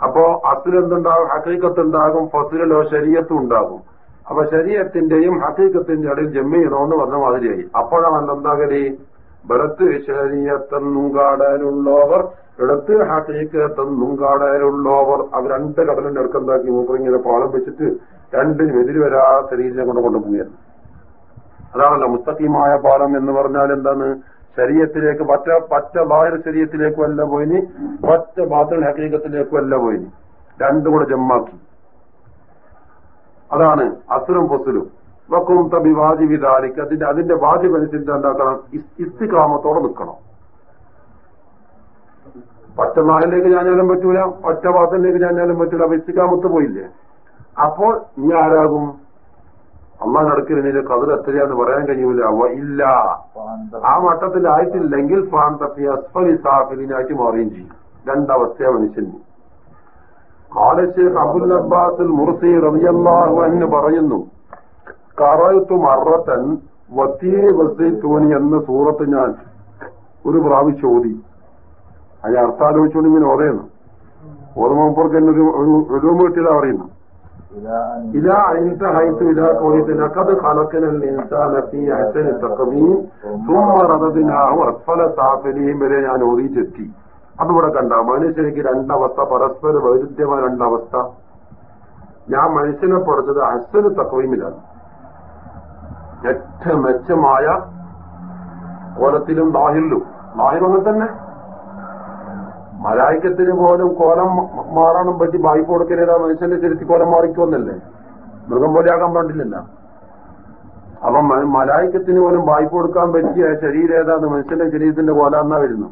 അപ്പോ അസുലെന്തുണ്ടാകും? ഹക്കീക്കത്തുണ്ടാകും ഫസിലോ ശരീരത്തും ഉണ്ടാകും. അപ്പൊ ശരീരത്തിന്റെയും ഹക്കീക്കത്തിന്റെ ഇടയിൽ ജമ്മിയണോന്ന് പറഞ്ഞ മാതിരിയായി. അപ്പോഴാണ് എന്താകലി? ബലത്ത് ശരീരത്തെന്നും കാടാനുള്ളവർ ഇടത്ത് ഹക്കീക്കത്തെന്നും കാടാനുള്ളവർ അവർ രണ്ട് കടലിന്റെ അടുക്കെന്താക്കി മൂപ്പറിങ്ങനെ പാളം വെച്ചിട്ട് രണ്ടിനും എതിര് വരാത്ത രീതിയിലെ കൊണ്ട് കൊണ്ടുപോയത് അതാണല്ലോ മുസ്തഖീമായ പാലം എന്ന് പറഞ്ഞാൽ എന്താണ്? ശരീരത്തിലേക്ക് പറ്റ പറ്റ ബാഹ്യ ശരീരത്തിലേക്കും അല്ല പോയിനി പറ്റ ബാത്തിൽ ഹക്കീകത്തിലേക്കും അല്ല പോയിനി. രണ്ടും കൂടെ ജമ്മാക്കി. അതാണ് അസുരം പൊസുലും വക്കും തബി വാജിവിധാരിക്ക് അതിന്റെ അതിന്റെ വാജിബ് അനുസരിച്ച് എന്താക്കണം? ഇസ്തിക്കാമത്തോടെ നിൽക്കണം. പറ്റ നാലിലേക്ക് ഞാനാലും പറ്റൂല ഒറ്റ പാത്രത്തിലേക്ക് ഞാനാലും പറ്റൂല അപ്പൊ പോയില്ലേ? അപ്പോൾ നീ ആരാകും? അള്ളാഹ് നടക്കലിനെ കതിർ എത്രയാന്ന് പറയാൻ കഴിയൂല. അവ ഇല്ല. ആ മട്ടത്തിലായിട്ടില്ലെങ്കിൽ ഫാൻ തപ്പി അസ്ഫലി സാഫിലിനായിട്ട് മാറുകയും ചെയ്യും. രണ്ടവസ്ഥയ മനുഷ്യന് ഖാലശേഖ് അബുൽ അബ്ബാസിൽ മുർസി റബിയല്ലാഹു എന്ന് പറയുന്നു കറയത്തു മറത്തൻ വത്തീരി വസൈത്തൂനി എന്ന സൂറത്ത് ഞാൻ ഒരു പ്രാവശ്യം ഓതി. അതിന് അർത്ഥാലോചിച്ചുകൊണ്ട് ഇങ്ങനെ ഓതയുന്നു ഓർമ്മപ്പുറത്ത് തന്നെ ഒരു ഒരു വീട്ടിലാ പറയുന്നു إلى أن انتهيت إلى قوله لقد خلقنا الإنسان في أحسن تقويم ثم رددناه أسفل سافلين വരെ ഞാൻ ഓതിച്ചെത്തി അതിവിടെ കണ്ട മനുഷ്യർക്ക് രണ്ടവസ്ഥ പരസ്പര വൈരുദ്ധ്യമായ രണ്ടവസ്ഥ ഞാൻ മനുഷ്യനെ പഠിച്ചത് അഹ്സന് തക്കവീമിലാണ് ഏറ്റവും മെച്ചമായ കോലത്തിലും നാഹിലും നാഹിലൊന്നും തന്നെ മലായിക്കത്തിന് പോലും കോലം മാറാനും പറ്റി വായ്പ കൊടുക്കലേതാ മനുഷ്യന്റെ ചെരുത്തി കോലം മാറിക്കുമെന്നല്ലേ മൃഗം പോലെ ആകാൻ പാടില്ലല്ല. അപ്പൊ മലായിക്കത്തിന് പോലും വായ്പ കൊടുക്കാൻ പറ്റിയ ശരീരം ഏതാന്ന് മനുഷ്യന്റെ ശരീരത്തിന്റെ കോലാന്നാ വരുന്നു?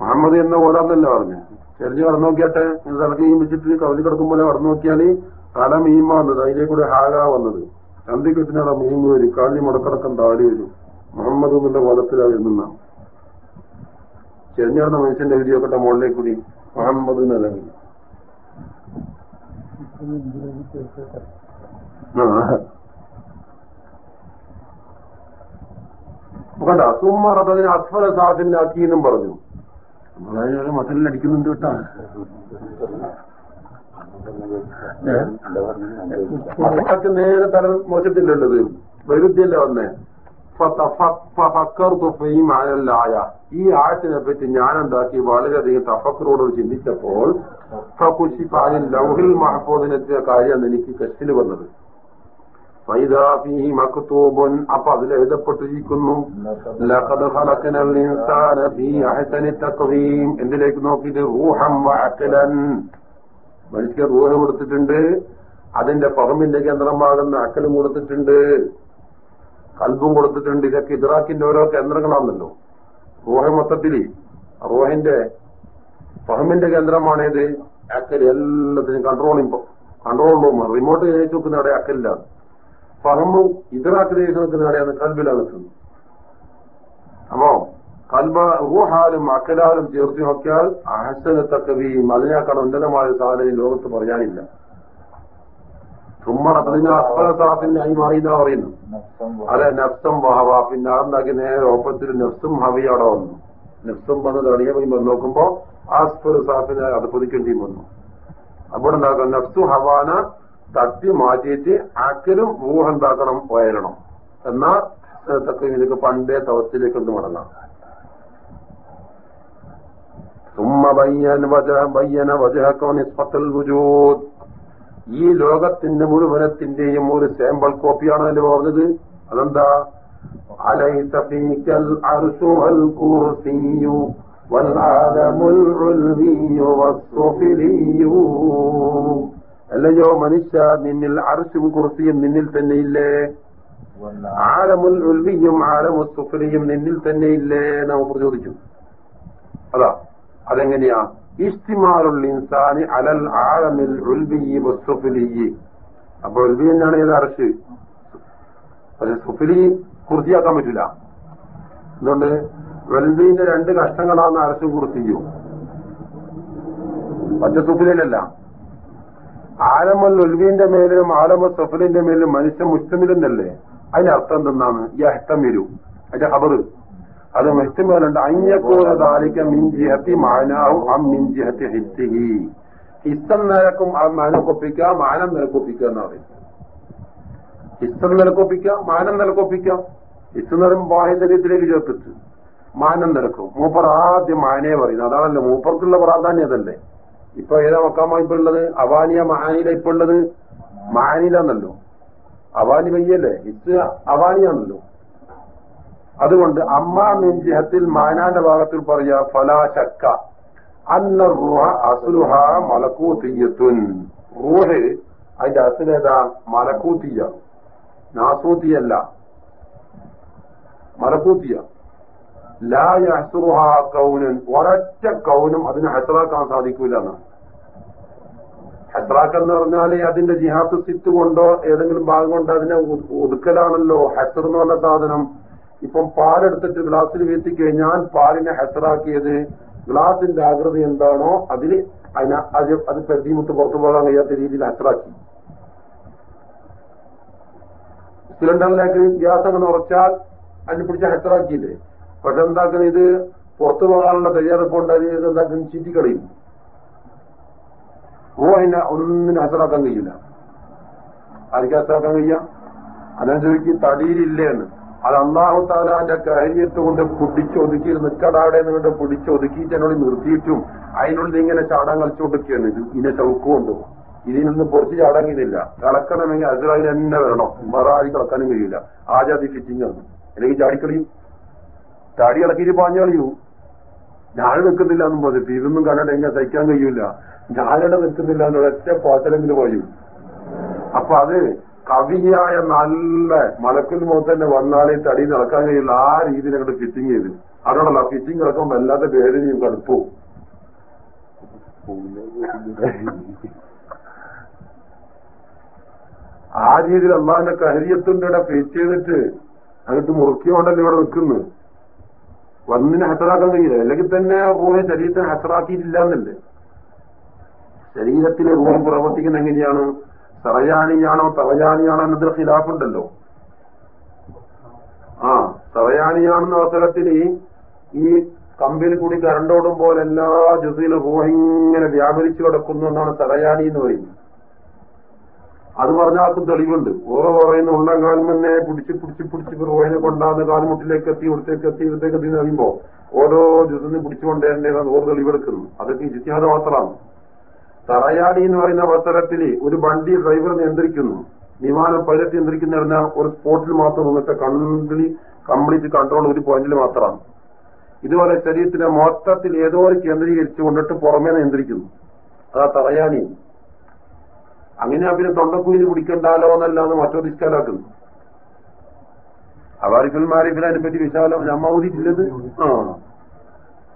മുഹമ്മദ് എന്ന കോലാന്നല്ല പറഞ്ഞു? ചെറിഞ്ഞ് കടന്നു നോക്കിയാട്ടെ? തലക്കീം വെച്ചിട്ട് കവലി കിടക്കുമ്പോൾ കടന്നു നോക്കിയാൽ കല മീമ വന്നത് അതിലെ കൂടെ ഹാഗ വന്നത്. ചന്തിക്കെട്ടിനാണ് മീൻ വരും കാലി മുടക്കടക്കം താടി വരും. മുഹമ്മദ് എന്നുള്ള കോലത്തിലാണ് വരുന്ന ചെറിഞ്ഞ മനുഷ്യന്റെ എഴുതിയൊക്കെ മുകളിലേക്ക് കൂടി മുഹമ്മദ് നിലങ്ങി കണ്ട സുമ്മറത്തതിന് അസ്ഫല സാഫിനാക്കി എന്നും പറഞ്ഞു. നമ്മളതിനൊരു മസലിനടിക്കുന്നുണ്ട് കേട്ടാ. മക്കൾക്ക് നേരെ തല മോശത്തില്ലുള്ളത് വൈരുദ്ധ്യല്ലേ വന്നേ ഫക്കർത്തുഫയുമായല്ലായ ഈ ആഴത്തിനെ പറ്റി ഞാൻ ഉണ്ടാക്കി വളരെയധികം തഫക്കറോട് ചിന്തിച്ചപ്പോൾ ഫുഷിഫാനിൽ ലൗഹിൽ മഹഫൂദിനെത്തിയ കാര്യമാണ് എനിക്ക് കച്ചിൽ വന്നത്. മക്തൂബുൻ അപ്പൊ അതിൽ എഴുതപ്പെട്ടിരിക്കുന്നു എന്തിലേക്ക് നോക്കിയിട്ട്? റൂഹം വാക്കലൻ മനുഷ്യർ റൂഹം കൊടുത്തിട്ടുണ്ട് അതിന്റെ പുറമിന്റെ കേന്ദ്രമാകുന്ന അക്കലും കൊടുത്തിട്ടുണ്ട്. കൽബും കൊടുത്തിട്ടുണ്ട്. ഇതൊക്കെ ഇദ്രാക്കിന്റെ ഓരോ കേന്ദ്രങ്ങളാണല്ലോ. റൂഹ മൊത്തത്തിൽ റൂഹിന്റെ ഫഹമിന്റെ കേന്ദ്രമാണേത് അക്കൽ എല്ലാത്തിനും കൺട്രോളിംഗ് കൺട്രോൾ റൂം റിമോട്ട് കഴിച്ചു വെക്കുന്ന അവിടെ അക്കലിലാണ്. ഫഹമും ഇദ്രാക്ക് ചെയ്ത് നിൽക്കുന്ന അവിടെയാണ് കൽബിലാണ് നിൽക്കുന്നത് അപ്പോ കൽബ റൂഹാലും അക്കലാലും ചേർത്ത് നോക്കിയാൽ അഹസനത്തക്കവിയും അതിനേക്കാൾ ഉന്നതമായ സാധനം ലോകത്ത് പറയാനില്ല. ചുമ്മാ അതിന് അസ്ഫലസാഫിന്റെ ആയി മാറിയെന്നാ പറയുന്നു അതെ നഫ്സം വഹവ പിന്നെ അതെന്താക്കി നേരെ ഓപ്പത്തിൽ നഫ്സും ഹവി അവിടെ വന്നു നഫ്സും വന്ന് തടിയ പോയി നോക്കുമ്പോ ആസ്ഫൽ സാഫിനെ അത് പൊതിക്കേണ്ടി വന്നു അപ്പോൾ എന്താക്കാം നഫ്സു ഹവാന തട്ടി മാറ്റിയിട്ട് അക്കലും റൂഹ് എന്താക്കണം ഉയരണം എന്നാ തക്ക ഇതിലേക്ക് പണ്ടേ അവസ്ഥയിലേക്ക് കൊണ്ട് മടങ്ങാം ثم بين وجه بين وجهك ونصفة الوجود ഈ ലോകത്തിന്റെ മുഴുവനത്തിന്റെയും ഒരു സാമ്പിൾ കോപ്പിയാണല്ലോ പറഞ്ഞത്. അതെന്താ? അല്ലയോ മനുഷ്യ നിന്നിൽ അർശും കുർസിയും നിന്നിൽ തന്നെയില്ലേ ആലമുൽ ഉൽവിയും ആലമുൽ സുഫലിയും നിന്നിൽ തന്നെയില്ലേ നമുക്ക് ചോദിച്ചു അതാ അതെങ്ങനെയാ? ഇഷ്ടിമാറുൽ ഇൻസാനി അലൽ ആഴമിൽ ഉൽബിയി വസ്സുഫിലിയി അപ്പൊ ഉൽബി തന്നെയാണ് ഏത് അറശ്? അത് സുഫിലി കുർത്തിയാക്കാൻ പറ്റില്ല എന്തുകൊണ്ട്? വെൽബീന്റെ രണ്ട് കഷ്ടങ്ങളാണ് അറശും കുർത്തിയും മറ്റു സുഫിലല്ല ആലമൽ ഉൽബീന്റെ മേലും ആലമ സുഫലിന്റെ മേലും മനുഷ്യൻ മുസ്തമിലെന്നല്ലേ അതിന്റെ അർത്ഥം എന്തെന്നാണ്? ഈ അഹത്തമിരു അതിന്റെ ഖബറ്. അത് മെഹ്തിമലുണ്ട് അഞ്ഞക്കൂറ താലിക്ക മിഞ്ചിഹത്തി മാനാവും അം മിഞ്ചിഹത്തി ഹിത്തിഹി ഹിസ്സം നിരക്കും ആ മാനക്കൊപ്പിക്കുക മാനം നിരക്കൊപ്പിക്കുക എന്ന് പറയും ഹിസ്സം നിലക്കൊപ്പിക്കുക മാനം നിരക്കൊപ്പിക്കാം ഹിസ് നിറം ബാഹ്യശരീരത്തിലേക്ക് ചേർത്തിട്ട് മാനം നിരക്കും മൂപ്പർ ആദ്യം മാനയെ പറയുന്നത്. അതാണല്ലോ മൂപ്പർക്കുള്ള പ്രാധാന്യം അതല്ലേ. ഇപ്പൊ ഏതാ മക്കാമ ഇപ്പൊ ഉള്ളത്? അവാനിയ മഹാനില ഇപ്പൊ ഉള്ളത്? മാനിലാന്നല്ലോ. അവാനി വയ്യല്ലേ? ഹിസ് അവാനിയാണല്ലോ അതുകൊണ്ട് അമ്മാമിൻ ജിഹത്തിൽ മാനാന്റെ ഭാഗത്തിൽ പറയാ ഫലാ ഫലാശക്ക അന്ന റൂഹ അസുലുഹ മലക്കൂത്തിയത്തുൻ. റൂഹ് അതിന്റെ അസുലേതാ മലക്കൂത്തിയ. നാസൂത്തിയല്ല. മലക്കൂത്തിയ. ലാ യഹ്സുറുഹ കൗനൻ. ഒരൊറ്റ കൗനും അതിന് ഹസറാക്കാൻ സാധിക്കൂല എന്നാണ് എന്ന് പറഞ്ഞാൽ അതിന്റെ ജിഹാത്ത് സിത്ത് കൊണ്ടോ ഏതെങ്കിലും ഭാഗം കൊണ്ടോ അതിനെ ഒതുക്കലാണല്ലോ. ഹസർ എന്ന് പറഞ്ഞ സാധനം. ഇപ്പം പാലെടുത്തിട്ട് ഗ്ലാസ്സിൽ വീത്തി കഴിഞ്ഞാൽ പാലിനെ ഹെസറാക്കിയത് ഗ്ലാസിന്റെ ആകൃതി എന്താണോ അതിന് അതിനെ അത് പരിധിമുട്ട് പുറത്തു പോകാൻ കഴിയാത്ത രീതിയിൽ ഹെസറാക്കി. സിലിണ്ടറിലേക്ക് ഗ്യാസം അങ്ങനെ ഉറച്ചാൽ അതിന് പിടിച്ച ഹെസറാക്കിയില്ലേ? പക്ഷെ എന്താക്കുന്ന ഇത് പുറത്തു പോകാനുള്ള തയ്യാറെടുപ്പുണ്ട് അത് എന്താക്കും? ഓ അതിനെ ഒന്നിനും ഹെസറാക്കാൻ കഴിയില്ല. ആർക്ക് ഹെസറാക്കാൻ കഴിയാം? അതനുസരിച്ച് തടിയിലില്ലേന്ന്. അത് അള്ളാഹു താലാന്റെ കാര്യത്ത് കൊണ്ട് പിടിച്ചൊതുക്കി അവിടെ നിങ്ങളുടെ പിടിച്ചൊതുക്കിയിട്ട് എന്നോട് നിർത്തിയിട്ടും അതിനുള്ളിൽ ഇങ്ങനെ ചാടാൻ കളിച്ചോണ്ടിരിക്കുകയാണ് ഇത് ചൗക്കുകൊണ്ട് ഇതിനൊന്നും പൊറിച്ച് ചാടാങ്ങിയതില്ല കളക്കണമെങ്കിൽ അസറായി തന്നെ വരണം. മറാരി കളക്കാനും കഴിയില്ല. ആജാതി ഫിറ്റിംഗ് ആണ്. അല്ലെങ്കിൽ ചാടിക്കളിയും. ചാടി ഇളക്കിയിട്ട് പാഞ്ഞു കളിയൂ. ഞാൻ നിൽക്കുന്നില്ല എന്നും പറഞ്ഞു ഇതൊന്നും കണ്ടിട്ട് എങ്ങനെ സഹിക്കാൻ കഴിയൂല. ഞാനിവിടെ നിൽക്കുന്നില്ല എന്നൊരൊറ്റ പാച്ചലെങ്കിലും പോയി അപ്പൊ അത് കവിയായ നല്ല മലക്കുൽ മുഖത്ത് തന്നെ വന്നാലേ തടി നടക്കാൻ കഴിയില്ല. ആ രീതിയിൽ അങ്ങോട്ട് ഫിറ്റിംഗ് ചെയ്ത്. അതുകൊണ്ടല്ല ഫിറ്റിംഗ് നടക്കുമ്പോൾ വല്ലാത്ത വേദനയും കടുപ്പവും ആ രീതിയിൽ അള്ളാഹിന്റെ കരിയത്തിന്റെ ഇവിടെ ഫിറ്റ് ചെയ്തിട്ട് അങ്ങോട്ട് മുറുക്കിയോണ്ടല്ലേ ഇവിടെ നിൽക്കുന്നു? വന്നിന് ഹസറാക്കാൻ കഴിയില്ല. അല്ലെങ്കിൽ തന്നെ റൂഹെ ശരീരത്തിന് ഹസറാക്കിയിട്ടില്ല എന്നല്ലേ ശരീരത്തിലെ റൂഹ് പ്രവർത്തിക്കുന്ന എങ്ങനെയാണ്? സറയാനിയാണോ തവയാനിയാണോ എന്നതിൽ ഖിലാഫുണ്ടല്ലോ. ആ സറയാനിയാണെന്ന അവസരത്തിൽ ഈ കമ്പിൽ കൂടി കരണ്ടോടുമ്പോൾ എല്ലാ ജുസിലും റൂഹ് ഇങ്ങനെ വ്യാപരിച്ചു കിടക്കുന്നു എന്നാണ് തറയാനി എന്ന് പറയുന്നത്. അത് പറഞ്ഞാൽക്കും തെളിവുണ്ട്. ഓരോ പറയുന്ന ഉള്ളം കാലം തന്നെ പിടിച്ച് പിടിച്ച് പിടിച്ച് റോഹിനെ കൊണ്ടാന്ന് കാൽമുട്ടിലേക്ക് എത്തി ഇവിടത്തേക്ക് എത്തി ഇവിടത്തേക്ക് എത്തി എന്ന് പറയുമ്പോ ഓരോ ജുസിന് പിടിച്ചുകൊണ്ടേണ്ടതാണ് ഓരോ തെളിവെടുക്കുന്നു അതൊക്കെ ഇജിത്യാദ മാത്രമാണ്. തറയാടി എന്ന് പറയുന്ന അവസരത്തിൽ ഒരു വണ്ടി ഡ്രൈവർ നിയന്ത്രിക്കുന്നു. വിമാനം പൈലറ്റ് നിയന്ത്രിക്കുന്ന ഒരു സ്പോട്ടിൽ മാത്രം നിന്നിട്ട് കൺട്രി കംപ്ലീറ്റ് കൺട്രോൾ ഒരു പോയിന്റിൽ മാത്രമാണ്. ഇതുപോലെ ശരീരത്തിന്റെ മൊത്തത്തിൽ ഏതോ ഒരു കേന്ദ്രീകരിച്ചു കൊണ്ടിട്ട് പുറമേ നിയന്ത്രിക്കുന്നു. അതാ തറയാണി അങ്ങനെ പിന്നെ തൊണ്ടക്കുയിൽ പിടിക്കണ്ടാലോ എന്നല്ലാന്ന് മറ്റൊരു ഇസ്കാലാക്കുന്നു അവാരിക്കൽ മാരിക്കൽ അതിനെപ്പറ്റി വിശാലം നമ്മ ഊതിയിട്ടില്ലത് ആ.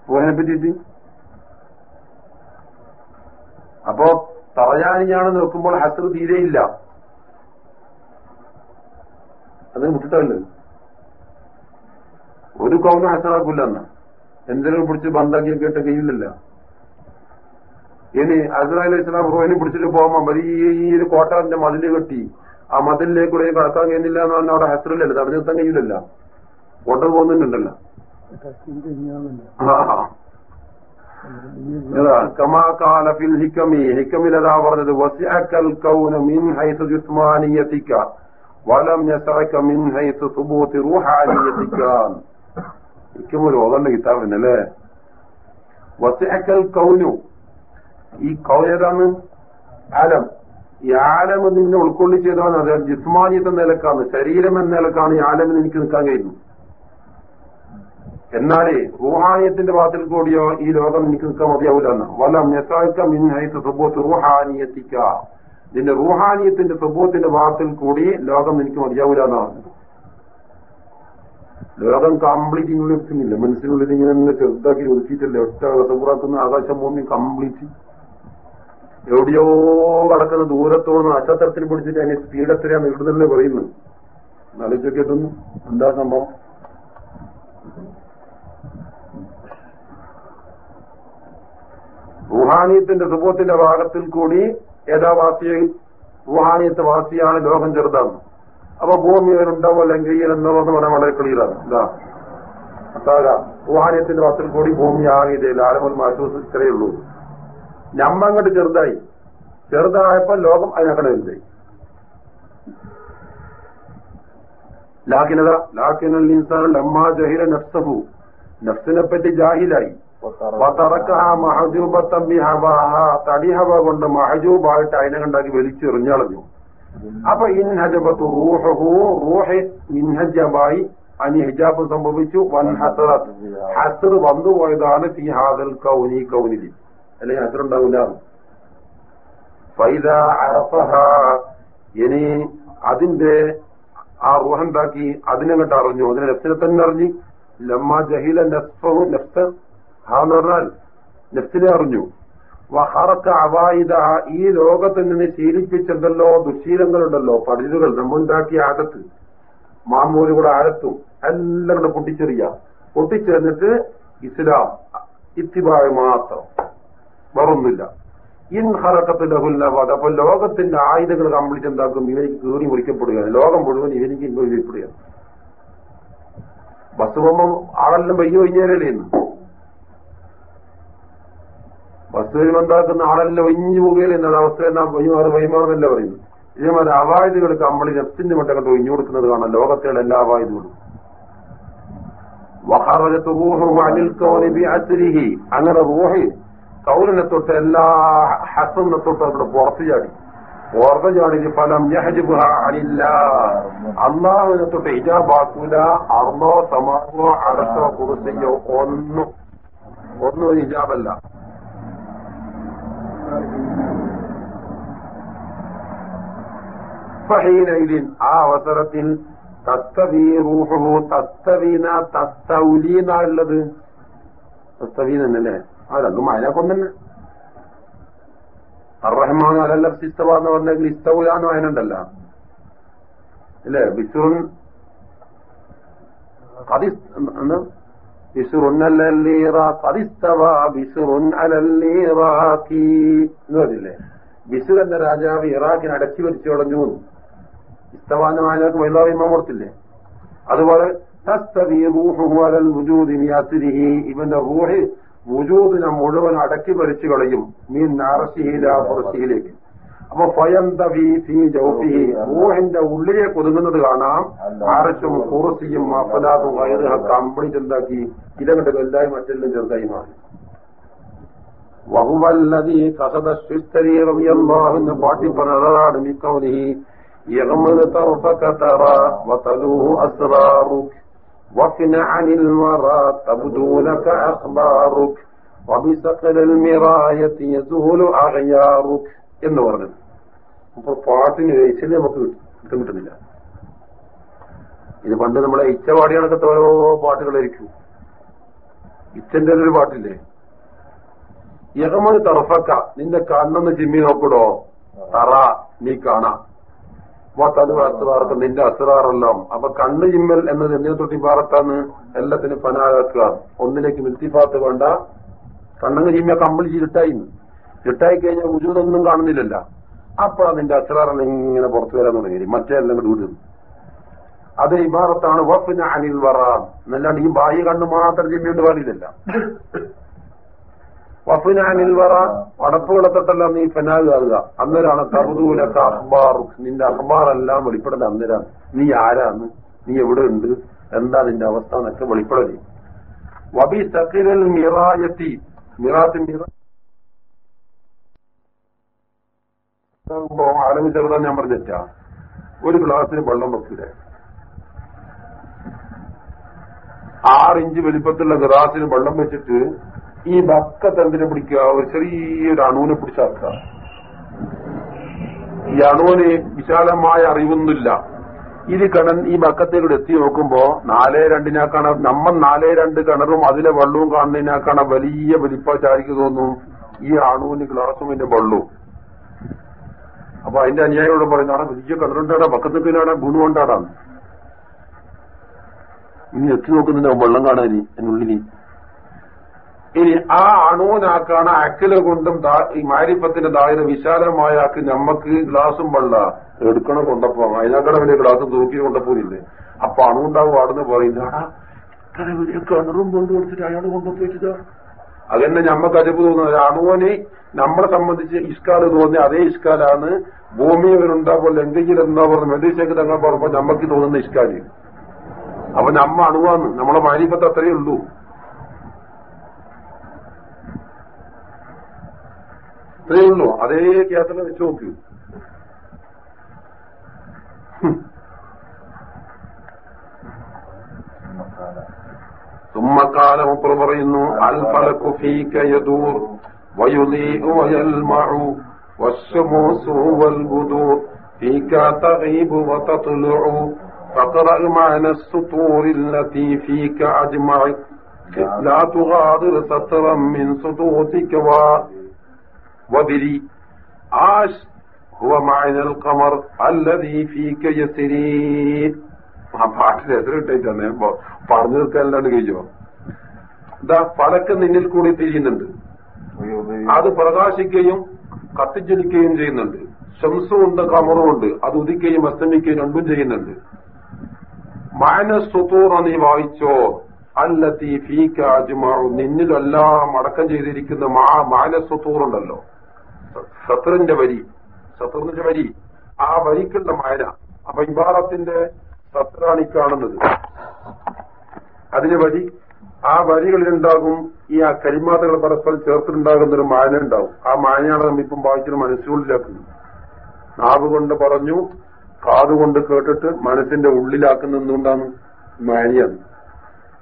പോയതിനെ പറ്റിയിട്ട് അപ്പോ തറയാനിയാണെന്ന് നോക്കുമ്പോൾ ഹസർ തീരെയില്ല. അത് മുട്ടിട്ടല്ലേ ഒരു കൗന ഹസറാക്കില്ലെന്ന് എന്തെങ്കിലും പിടിച്ച് ബന്ധാക്കി കേട്ട കഴിയില്ലല്ല ഇനി അസ്രാൽ ഇസ്ലാം റോഹിനെ പിടിച്ചിട്ട് പോകുമ്പോ വലിയ കോട്ടറിന്റെ മതിൽ കെട്ടി. ആ മതിലിലേക്ക് കൂടെ കടക്കാൻ കഴിയുന്നില്ല എന്ന് പറഞ്ഞാൽ അവിടെ ഹസറില്ലല്ലോ തടഞ്ഞു നിർത്താൻ കഴിയില്ലല്ലോ. കോട്ടർ പോകുന്നുണ്ടല്ലോ കമാകാല ഫിൽ ഹിക്കമി. ഹിക്കമിൽ അതാ പറഞ്ഞത് വസിഅക്കൽ മിൻ വലം മിൻ കൗനു. ഈ കൗൻ ആലം. ഈ ആലം നിന്നെ ഉൾക്കൊള്ളിച്ചതാണ്. അത് നിലക്കാണ് ശരീരം എന്ന നിലക്കാണ് ഈ ആലമിന് എനിക്ക് നിൽക്കാൻ കഴിയുന്നു എന്നാലേ റൂഹാനിയത്തിന്റെ ഭാഗത്തിൽ കൂടിയോ ഈ ലോകം എനിക്ക് നിൽക്കാൻ മതിയാവില്ല എന്ന്. വലം നെസാക്ക മിൻഹൈത്ത് സുബോത്ത് റൂഹാനിയത്തിക്ക. ഇതിന്റെ റൂഹാനിയത്തിന്റെ സുബോത്തിന്റെ ഭാഗത്തിൽ കൂടി ലോകം എനിക്ക് മതിയാവില്ല എന്നാണ് ലോകം കംപ്ലീറ്റ് ഇങ്ങനെ ഒരുക്കുന്നില്ല മനസ്സിനുള്ളിൽ ഇങ്ങനെ ചെറുതാക്കി ഒതുക്കിയിട്ടല്ലേ? ഒറ്റ സബൂറാക്കുന്ന ആകാശം ഭൂമി കംപ്ലീറ്റ്. എവിടെയോ കടക്കുന്ന ദൂരത്തോട് നക്ഷത്രത്തിൽ പിടിച്ചിട്ട് അതിന്റെ സ്പീഡ് എത്രയാണ് പറയുന്നു ആലോചിച്ചൊക്കെ എത്തുന്നു എന്താ സംഭവം? റുഹാനിയത്തിന്റെ സുഖത്തിന്റെ ഭാഗത്തിൽ കൂടി ഏതാ വാസിയെ റുഹാനിയത്തെ വാസിയാണ് ലോകം ചെറുതാണ്. അപ്പൊ ഭൂമി അവരുണ്ടാവോ അല്ലെങ്കിൽ എന്നുള്ളത് പറയാൻ വളരെ ക്ലിയറാണ് എന്താ റുഹാനിയത്തിന്റെ വാസത്തിൽ കൂടി ഭൂമി ആകിയതയില്ല ആരമൊന്നും ആശ്വസിച്ചേ ഉള്ളൂ. ഞമ്മ അങ്ങോട്ട് ചെറുതായി. ചെറുതായപ്പോ ലോകം അതിനകടെ ലാഖിനതാ ലാക്കിനൽ ഇൻസാൻ ലമ്മാ ജഹില നഫ്സഹു. നഫ്സിനെ ജാഹിലായി. തടിഹവ കൊണ്ട് മഹജൂബായിട്ട് അതിനെ കണ്ടാക്കി വലിച്ചെറിഞ്ഞളഞ്ഞു. അപ്പൊ ഇൻഹജബത്ത് റൂഹു റൂഹെ ഇൻഹജബായി. അനി ഹിജാബ് സംഭവിച്ചു. വൻ ഹസറത്ത് ഹസർ വന്നുപോയതാണ് ഫി ഹാദൽ കൗനി കൗനിലി. അല്ലെങ്കിൽ ഹസർ ഉണ്ടാവില്ല ഫൈദ അറഫഹ. ഇനി അതിന്റെ ആ റൂഹുണ്ടാക്കി അതിനങ്ങോട്ട് അറിഞ്ഞു അതിനെ നെഫ്സിനെ തന്നെ അറിഞ്ഞു. ലമ്മ ജഹീല നെഫ്സവും നെഫ്സ് ഹാന്ന് പറഞ്ഞാൽ നെഫ്സിനെ അറിഞ്ഞു. വഹറക്ക അവായിദ ഈ ലോകത്തിൽ നിന്ന് ശീലിപ്പിച്ചെന്തല്ലോ ദുശീലങ്ങളുണ്ടല്ലോ പടിരുകൾ നമ്മുണ്ടാക്കിയ ആകത്ത്. മാമൂൽ കൂടെ ആകത്തും. എല്ലാം കൂടെ പൊട്ടിച്ചെറിയ. പൊട്ടിച്ചെറിഞ്ഞിട്ട് ഇസ്ലാം ഇത്തിബായ മാത്രം. വേറൊന്നുമില്ല. ഇൻ ഹറക്കത്ത് ലഹുല്ലവാദ് അപ്പൊ ലോകത്തിന്റെ ആയുധങ്ങൾ കംപ്ലീറ്റ് എന്താക്കും? ഇവനിക്ക് കീറി മുറിക്കപ്പെടുകയാണ്. ലോകം മുഴുവൻ ഇവനിക്ക് ഇൻവോൾവ് ചെയ്യപ്പെടുകയാണ് ബസ് പോകുമ്പോൾ ആളെല്ലാം വയ്യ കഴിഞ്ഞാലേ ഇന്ന്? ബസ് ഉണ്ടാക്കുന്ന ആളെല്ലാം ഒഴിഞ്ഞു പോകുകയില്ല അവസ്ഥ എന്നാ വൈമാറ് വൈമാറെന്നല്ല പറയുന്നു ഇതേമാതിരി അവായുധകൾ കമ്പളി നെഫ്റ്റിന്റെ മട്ടൊക്കെ ഒഴിഞ്ഞു കൊടുക്കുന്നത് കാണാം. ലോകത്തിലുള്ള എല്ലാ അവായുധങ്ങളും. അങ്ങനെ റൂഹി കൗലിനെ തൊട്ട് എല്ലാ ഹസനെ തൊട്ട് അവിടെ പുറത്തു ചാടി. പുറത്തു ചാടി ഫലം അള്ളാഹുവിനെ തൊട്ട് ഹിജാബാക്കൂല അർണോ സമാനോ അടച്ചോ കുറിച്ചോ ഒന്നും. ഒന്നും ഒരു ഹിജാബല്ല ഫഹീനയിലിൻ ആ അവസരത്തിൽ തസ്തവി റൂഹു തസ്തവീന തസ്തൗലീന ഉള്ളത്. തസ്തവീൻ എന്നല്ലേ ആ രണ്ടും അയനക്കൊന്നെ അറഹ്മാൻ അലല്ല ഇസ്തവ എന്ന് പറഞ്ഞെങ്കിൽ ഇസ്തൗലാന്ന് വായനുണ്ടല്ല അല്ലേ ബിസുറുൻ അത് എന്ന് ബിസുറുൻ എന്ന് പറഞ്ഞില്ലേ? ബിസുർ എന്ന രാജാവ് ഇറാഖിന് അടക്കി വരിച്ചു കളഞ്ഞു ഇസ്തവാന്റെ മാനവർക്ക് വൈലാവിമ കൊടുത്തില്ലേ? അതുപോലെ ഇവന്റെ റൂഹ് മുഴുവൻ അടക്കി ഭരിച്ചു കളയും. മീൻ നാറശിയിലേക്ക് അപ്പൊ ഫയന്തവി ഫി ജൗഫിഹി റൂഹിന്റെ ഉള്ളിലേക്ക് ഒതുങ്ങുന്നത് കാണാം ആറച്ചും കുറസിയും അഫലാദും വയറ് കമ്പിളി ചെറുതാക്കി ഇതങ്ങട്ട് വലുതായി മറ്റെല്ലാം ചെറുതായി മാറി وهو الذي قصد الشستري رضي الله عنه പാട്ടി പറഞ്ഞതാണ് بقوله يغمض طرفك ترى وتلوه أسرارك وفن عن الورى تبدو لك أخبارك وبسقل المراية يزول أغيارك എന്ന് പറഞ്ഞു അപ്പൊ പാട്ടിന് രചന നമുക്ക് കിട്ടും കിട്ടുന്നില്ല. ഇത് പണ്ട് നമ്മളെ ഇച്ചവാടികളൊക്കെ ഓരോ പാട്ടുകളായിരിക്കും ഇച്ചന്റെ ഒരു പാട്ടില്ലേ? യഹമത് തറഫക്ക നിന്റെ കണ്ണെന്ന് ചിമ്മി നോക്കൂടോ? തറ നീ കാണാ. നിന്റെ അസുറാറെല്ലാം അപ്പൊ കണ്ണ് ചിമ്മൽ എന്നത് എന്തിനെ തൊട്ടി പാറത്താന്ന് എല്ലാത്തിനും പനാകാക്കുക. ഒന്നിലേക്ക് മിൽത്തിഫാത്ത് വേണ്ട. കണ്ണങ്ങ് ചിമ്മിയ കമ്പിൾ ഇരുട്ടായി ഇരുട്ടായി കഴിഞ്ഞാൽ ഉജൂതൊന്നും കാണുന്നില്ലല്ല. അപ്പോഴാണ് അതിന്റെ അസ്റാറെല്ലാം ഇങ്ങനെ പുറത്തു വരാൻ തുടങ്ങി മറ്റേ എല്ലാം കൂടി വിടുന്നു അത് ഇബാറത്താണ് വഫിന് അനിൽ വറാം എന്നല്ലാണ്ട് ഈ ബാഹ്യ കണ്ണ് മാത്രം ചിമ്മിയോണ്ട് പാടില്ലല്ല അനിൽ വറ വടപ്പുകളെ തൊട്ടെല്ലാം നീ ഫനാകാകുക അന്നേരാണ് തബുദൂലക്ക അഹ്ബാർ നിന്റെ അഹ്ബാറെല്ലാം വെളിപ്പെടൽ അന്നേരാണ്. നീ ആരാന്ന് നീ എവിടെ ഉണ്ട് എന്താ നിന്റെ അവസ്ഥ എന്നൊക്കെ വെളിപ്പെടൽ വബി സക്കിരൽ മിറായത്തി. മിറാത്തി മിറ ആലമി ചെറുതാൻ ഞാൻ പറഞ്ഞാ ഒരു ഗ്ലാസ്സിന് വെള്ളം വെക്കില്ല ആറിഞ്ച് വലിപ്പത്തിലുള്ള ഗ്ലാസ്സിന് വെള്ളം വെച്ചിട്ട് ഈ ബക്കത്ത് തന്തിനെ പിടിക്കുക? ഒരു ചെറിയൊരു അണുവിനെ പിടിച്ചാക്കുക. ഈ അണുവിന് വിശാലമായ അറിവൊന്നുമില്ല. ഇത് കിണൻ ഈ ബക്കത്തേക്കൂടെ എത്തി നോക്കുമ്പോ നാലേ രണ്ടിനാക്കാണ് നമ്മൾ നാലേ രണ്ട് കിണറും അതിലെ വെള്ളവും കാണുന്നതിനാക്കാണ് വലിയ വലിപ്പ ചാരിക്ക് തോന്നും ഈ അണുവിന് ഗ്ലാസും ഇതിന്റെ വെള്ളവും. അപ്പൊ അതിന്റെ അനുയായിയോട് പറയുന്ന അവിടെ വലിയ കിണറുണ്ടാടാ പക്കത്തേക്കാടാ ഗുണമുണ്ടാടാന്ന് ഇനി എത്തി നോക്കുന്നില്ല വെള്ളം കാണാനി അതിനുള്ളിനി ഇനി. ആ അണുവിനാക്കാണ് അക്കല കൊണ്ടും ഈ മാരിപ്പത്തിന്റെ ദായന വിശാലമായ ആക്കി നമ്മക്ക് ഗ്ലാസും വെള്ള എടുക്കണം കൊണ്ടപ്പോ അതിനേക്കാളെ വലിയ ഗ്ലാസ് തൂക്കി കൊണ്ടപ്പോയില്ലേ അപ്പൊ അണുണ്ടാവും ആടുന്ന് പറയുന്നത് ആടാ ഇത്ര വലിയ കിണറും കൊണ്ടു കൊടുത്തിട്ട് അയാൾ കൊണ്ടുപോയിട്ടാ അതന്നെ നമ്മക്ക് അജപ്പ് തോന്നുന്നത് അണുവിന് നമ്മളെ സംബന്ധിച്ച് ഇഷ്കാൽ തോന്നി അതേ ഇഷ്കാലാണ് ഭൂമി അവരുണ്ടാകുമ്പോൾ എന്തെങ്കിലും എന്താ പറഞ്ഞു മെഡിസേക്ക് തങ്ങൾ പറഞ്ഞപ്പോ ഞമ്മക്ക് തോന്നുന്ന ഇഷ്കാൽ. അപ്പൊ നമ്മ അണുവാന്ന് നമ്മളെ മാനിപ്പത്ത് അത്രയേ ഉള്ളൂ. അത്രയേ ഉള്ളൂ. അതേ കേസിനെ വെച്ച് നോക്കൂ. തുമ്മക്കാല മുപ്പർ പറയുന്നു അൽ ഫലക്കു ഫീക യദൂർ ويضيء ويلمع والشموس والبدور فيك تغيب وتطلع فاقرأ معنى السطور التي فيك أجمع لا تغادر سطرا من سطوتك و وبري عاش هو معنى القمر الذي فيك يسري ആ പാട്ടിൽ എതിരിട്ടാണ് പറഞ്ഞു തീർക്കാനല്ലാണ്ട് കഴിച്ചോ ഇതാ പടക്കം നിന്നിൽ കൂടി തിരിയുന്നുണ്ട്. അത് പ്രകാശിക്കുകയും കത്തിജ്വലിക്കുകയും ചെയ്യുന്നുണ്ട്. ശംസും ഉണ്ട് കമറും ഉണ്ട്. അത് ഉദിക്കുകയും അസ്തമിക്കുകയും രണ്ടും ചെയ്യുന്നുണ്ട്. മാനസ്തുതൂർ നീ വായിച്ചോ. അല്ലത്തി ഫീക്ക അജ്മാഉ. നിന്നിലെല്ലാം അടക്കം ചെയ്തിരിക്കുന്ന മാനസ്തുതൂർ ഉണ്ടല്ലോ. സത്രന്റെ വരി. സത്തറിന്റെ വരി. ആ വരിക്കുള്ള മായന അപ്പൊ ഇബാറത്തിന്റെ സത്രാണ് കാണുന്നത്. അതിന് വഴി ആ വരികളിലുണ്ടാകും ഈ ആ കരിമാതകൾ പരസ്പരം ചേർത്തിട്ടുണ്ടാകുന്ന ഒരു മായന ഉണ്ടാവും. ആ മാനയാണ് നമ്മിപ്പം വായിച്ചൊരു മനസ്സുള്ളിലാക്കുന്നത് നാവ് കൊണ്ട് പറഞ്ഞു കാതുകൊണ്ട് കേട്ടിട്ട് മനസ്സിന്റെ ഉള്ളിലാക്കുന്ന എന്തുകൊണ്ടാണ്? മാനിയാണ്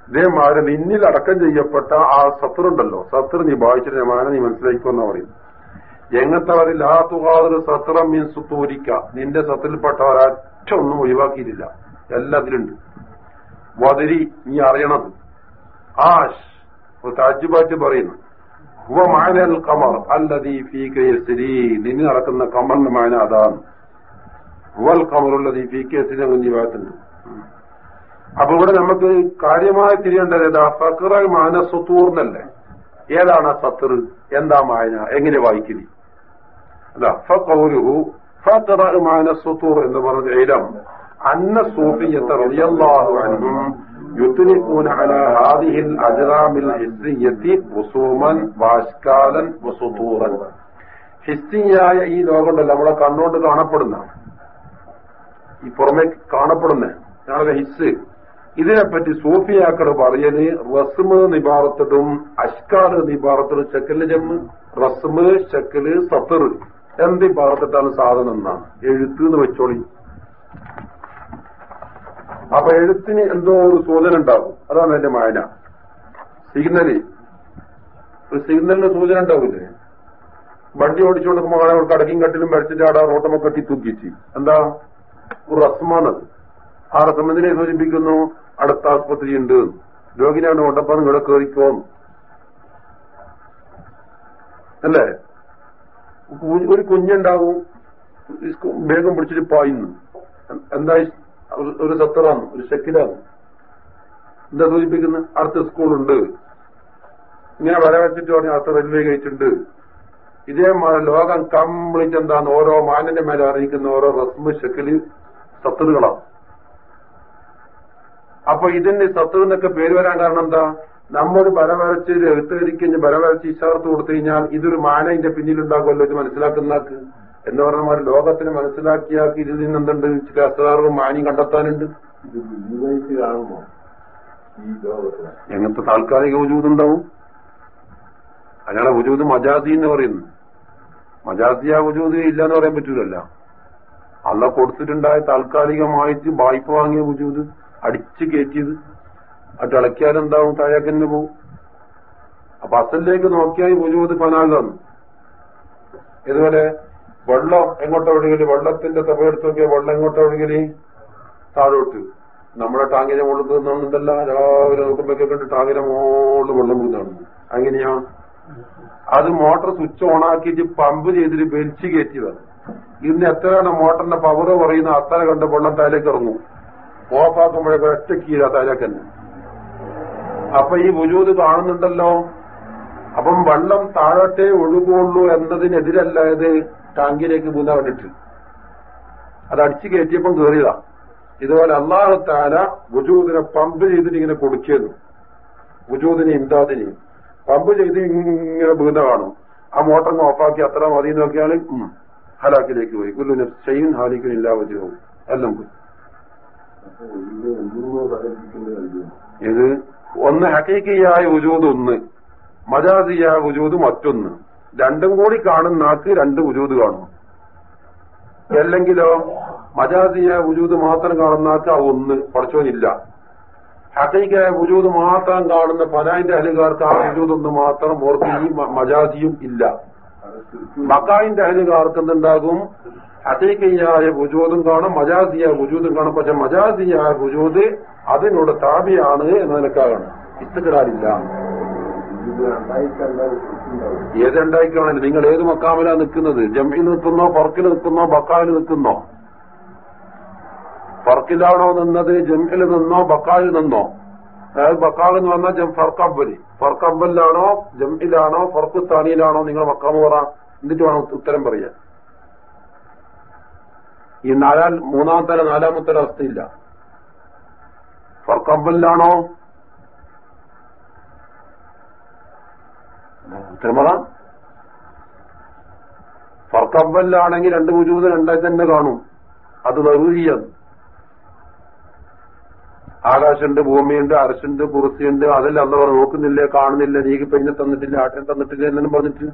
ഇതേമാരെ നിന്നിൽ അടക്കം ചെയ്യപ്പെട്ട ആ സത്രുണ്ടല്ലോ. സത്ര നീ വായിച്ചിട്ട് മാന നീ മനസ്സിലാക്കുമെന്ന് പറയും എങ്ങനത്തെ അവരിൽ ആ തുകാതൊരു സത്രം മീൻ സുത്തൂരിക്ക നിന്റെ സത്തിൽപ്പെട്ട ഒന്നും ഒഴിവാക്കിയിട്ടില്ല. എല്ലാം അതിലുണ്ട് വതിരി നീ അറിയണത്. ആഷ് താജുബാറ്റ് പറയുന്നു. ഹുവ മാനൽ കമർ അല്ലതി ഫീ കേസരി നിന്നെ നടക്കുന്ന കമറിന്റെ മാന അതാണ്. ഹുവൽ കമറുള്ളതീ ഫീ കേസരി അങ്ങനെ ഭാഗത്തുണ്ട് അപ്പൊ ഇവിടെ നമുക്ക് കാര്യമായി തിരിയേണ്ടത് ഏതാ? ഫക്റായി മാന സുത്തൂർന്നല്ലേ ഏതാണ് സത്തർ എന്താ മായന എങ്ങനെ വായിക്കുന്നു? അല്ല ഫൗലുഹു ഫക്റായി മാന സുത്തൂർ എന്ന് പറഞ്ഞ ഇലം അന്ന സൂഫിയത്ത് റളിയല്ലാഹു അൻഹും യുത്തനിക്കൂന അല ഹാദിഹിൽ അജറാമിൽ ഹിസ്രിയത്തി വസൂമൻ വാസ്കാലൻ വസുതൂറൻ ഹിസ്രിയായ ഈ ലോകമുണ്ടല്ലോ നമ്മളെ കണ്ണുകൊണ്ട് കാണപ്പെടുന്ന. ഈ പുറമെ കാണപ്പെടുന്ന ഞങ്ങളുടെ ഹിസ്. ഇതിനെപ്പറ്റി സൂഫിയാക്കൾ പറയൽ റസ്മ് നിബാറത്തിടും അഷ്കാട് നിബാറത്തിടും ചെക്കൽ ജമ്മ് റസ്മ് ചെക്കൽ സത്തർ എന്ത് നിബാറത്തിട്ടാണ് സാധനം എന്നാണ്? എഴുത്ത് എന്ന് വെച്ചോളി. അപ്പൊ എഴുത്തിന് എന്തോ ഒരു സൂചന ഉണ്ടാവും. അതാണ് എന്റെ മായന സിഗ്നൽ. ഒരു സിഗ്നലിന് സൂചന ഉണ്ടാവില്ലേ വണ്ടി ഓടിച്ചുകൊണ്ട് മകളെ കടക്കും കട്ടിലും വരച്ചിട്ട് ആടെ റോട്ടമ കെട്ടി തൂക്കിച്ച്. എന്താ? ഒരു റസ്മാണത്. ആ റസമെന്തിനെ സൂചിപ്പിക്കുന്നു അടുത്ത ആസ്പത്രി ഉണ്ട്. രോഗിനാണ് കൊണ്ടപ്പം ഇവിടെ കയറിക്കോ അല്ലേ? ഒരു കുഞ്ഞുണ്ടാവും. വേഗം പിടിച്ചിട്ട് പായുന്നു. എന്താ ഒരു സത്തറാണ് ഒരു ശക്കിലാണ്. എന്താ സൂചിപ്പിക്കുന്നത്? അടുത്ത സ്കൂളുണ്ട്. ഇങ്ങനെ വര വെച്ചിട്ട് പറഞ്ഞാൽ അടുത്ത റെയിൽവേ ഉണ്ട് ഇതേമാതിരി ലോകം കംപ്ലീറ്റ് എന്താണ്? ഓരോ മാനിന്റെ മേലെ അറിയിക്കുന്ന ഓരോ റസ്മ ശക്കിൽ സത്തറുകളാണ് അപ്പൊ ഇതിന്റെ എന്നൊക്കെ പേര് വരാൻ കാരണം എന്താ? നമ്മൾ ബലവരച്ച് എഴുത്തേരിക്കഞ്ഞ് ബലവരച്ച് ബല വരച്ച് ഇഷാർത്ത് കൊടുത്തു കഴിഞ്ഞാൽ ഇതൊരു മാനയിന്റെ പിന്നിലുണ്ടാകുമല്ലോ ഇത് മനസ്സിലാക്കുന്നാക്ക് എന്ന് പറഞ്ഞ ലോകത്തിന് മനസ്സിലാക്കിയാക്കി ഇതിൽ നിന്ന് എന്തുണ്ട് ചില അസ്ത്രാറും മാനിയും കണ്ടെത്താനുണ്ട്.
ഈ
എങ്ങനത്തെ താൽക്കാലിക വജൂതുണ്ടാവും അയാളെ ഉചൂത് മജാസി എന്ന് പറയുന്നു മജാസിയ ഉചൂത് ഇല്ല എന്ന് പറയാൻ പറ്റൂലല്ല. അല്ല കൊടുത്തിട്ടുണ്ടായ താൽക്കാലികമായിട്ട് വായ്പ വാങ്ങിയ ഉചൂത് അടിച്ചു കയറ്റിയത്. എന്താവും താഴേക്കന്നെ പോവും. അപ്പൊ അസലിലേക്ക് നോക്കിയാൽ ഉചൂത് പനാകാന്ന് ഇതുപോലെ വെള്ളം എങ്ങോട്ട് ഒഴുകൽ? വെള്ളത്തിന്റെ തുക എടുത്തു നോക്കിയാൽ വെള്ളം എങ്ങോട്ട് ഒഴുകൽ? താഴോട്ട്. നമ്മുടെ ടാങ്കിനെ മുകളിൽ നിന്നുണ്ടല്ല. രാവിലെ നോക്കുമ്പോഴൊക്കെ കണ്ട് ടാങ്കിനെ മുകളിൽ വെള്ളം വീണാണ് അങ്ങനെയാ. അത് മോട്ടർ സ്വിച്ച് ഓൺ ആക്കിയിട്ട് പമ്പ് ചെയ്തിട്ട് വലിച്ചു കയറ്റിയതാണ് ഇന്ന് എത്രയാണ് മോട്ടറിന്റെ പവർ കുറയുന്ന അത്ര കണ്ട് വെള്ളം താലേക്ക് ഇറങ്ങും. ഓഫാക്കുമ്പോഴൊക്കെ ഒറ്റ കീഴ താലേക്ക് തന്നെ. അപ്പൊ ഈ വജൂത് കാണുന്നുണ്ടല്ലോ. അപ്പം വെള്ളം താഴോട്ടേ ഒഴുകുള്ളൂ എന്നതിനെതിരല്ല ഇത് ടാങ്കിലേക്ക് പൂന്ന കണ്ടിട്ട് അത് അടിച്ചു കയറ്റിയപ്പം കയറിയതാ ഇതുപോലെ അള്ളാഹു താല വുജൂദിനെ പമ്പ് ചെയ്തിട്ട് ഇങ്ങനെ കൊടുക്കുന്നു. വുജൂദിനെ ഇംദാദിനെയും. പമ്പ് ചെയ്ത് ഇങ്ങനെ വീണ്ട കാണും. ആ മോട്ടർ ഓഫാക്കി അത്ര മതി നോക്കിയാൽ ഹലാക്കിലേക്ക് പോയി. കുല്ലു ചെയ്യും ഹാലിക്കും ഇല്ലാ വജൂവും എല്ലാം ഇത് ഒന്ന് ഹക്കീക്കിയായ വജൂദ് ഒന്ന്. മജാസിയായ വജൂദ് മറ്റൊന്ന്. രണ്ടും കൂടി കാണുന്ന ആൾക്ക് രണ്ട് ഉജൂത് കാണും. അല്ലെങ്കിലോ മജാതിയ ഉജൂത് മാത്രം കാണുന്ന ആൾക്ക് ആ ഒന്ന് പഠിച്ചോനില്ല ഹക്കൈക്കായ ഉജൂത് മാത്രം കാണുന്ന പനായിന്റെ അഹലുകാർക്ക് ആ വജൂദ് ഒന്ന് മാത്രം ഓർക്ക് ഈ മ- ഇല്ല. മക്കായിന്റെ അഹലുകാർക്ക് എന്തുണ്ടാകും? ഹക്കീക്കയായ ഉജൂതും കാണും മജാസിയായ ഉജൂതും കാണും. പക്ഷെ മജാസിയായ ഉജൂത് അതിനോട് താപിയാണ് എന്ന നിലക്കാകണം ഇത്തുകിടാറില്ല
ഇത് ഉണ്ടായിക്കല്ലാതെ
നിങ്ങൾ ഏത് മക്കാമിലാ നിൽക്കുന്നത്? ജമ്മിൽ നിൽക്കുന്നോ ഫർക്കിൽ നിൽക്കുന്നോ ബക്കാവിൽ നിൽക്കുന്നോ? ഫർക്കിലാണോ നിന്നത് ജമ്മിൽ നിന്നോ ബക്കാവിൽ നിന്നോ? അതായത് ബക്കാവിൽ എന്ന് ജം ഫർക്കബ്ബലി. ഫർക്കബ്ബലിലാണോ ജമ്മിലാണോ ഫർക്ക് നിങ്ങൾ മക്കാമ് പറ? എന്നിട്ട് വേണം ഉത്തരം പറയാൻ. ഈ നാലാം മൂന്നാം തല നാലാമത്തെ അവസ്ഥയില്ല. ഫർക്കബ്ബലിലാണോ ഉത്തരം പറ ഫർക്കബ്ബലിലാണെങ്കിൽ രണ്ട് മുജൂത് രണ്ടായി തന്നെ കാണും. അത് നറുകിയത് ആകാശുണ്ട് ഭൂമിയുണ്ട് അരശുണ്ട് കുറുത്തിയുണ്ട് അതെല്ലാം അന്ന് പറയുക നോക്കുന്നില്ല കാണുന്നില്ല നീക്ക് പെണ്ണെ തന്നിട്ടില്ല ആട്ടിനെ തന്നിട്ടില്ല എന്നും പറഞ്ഞിട്ട്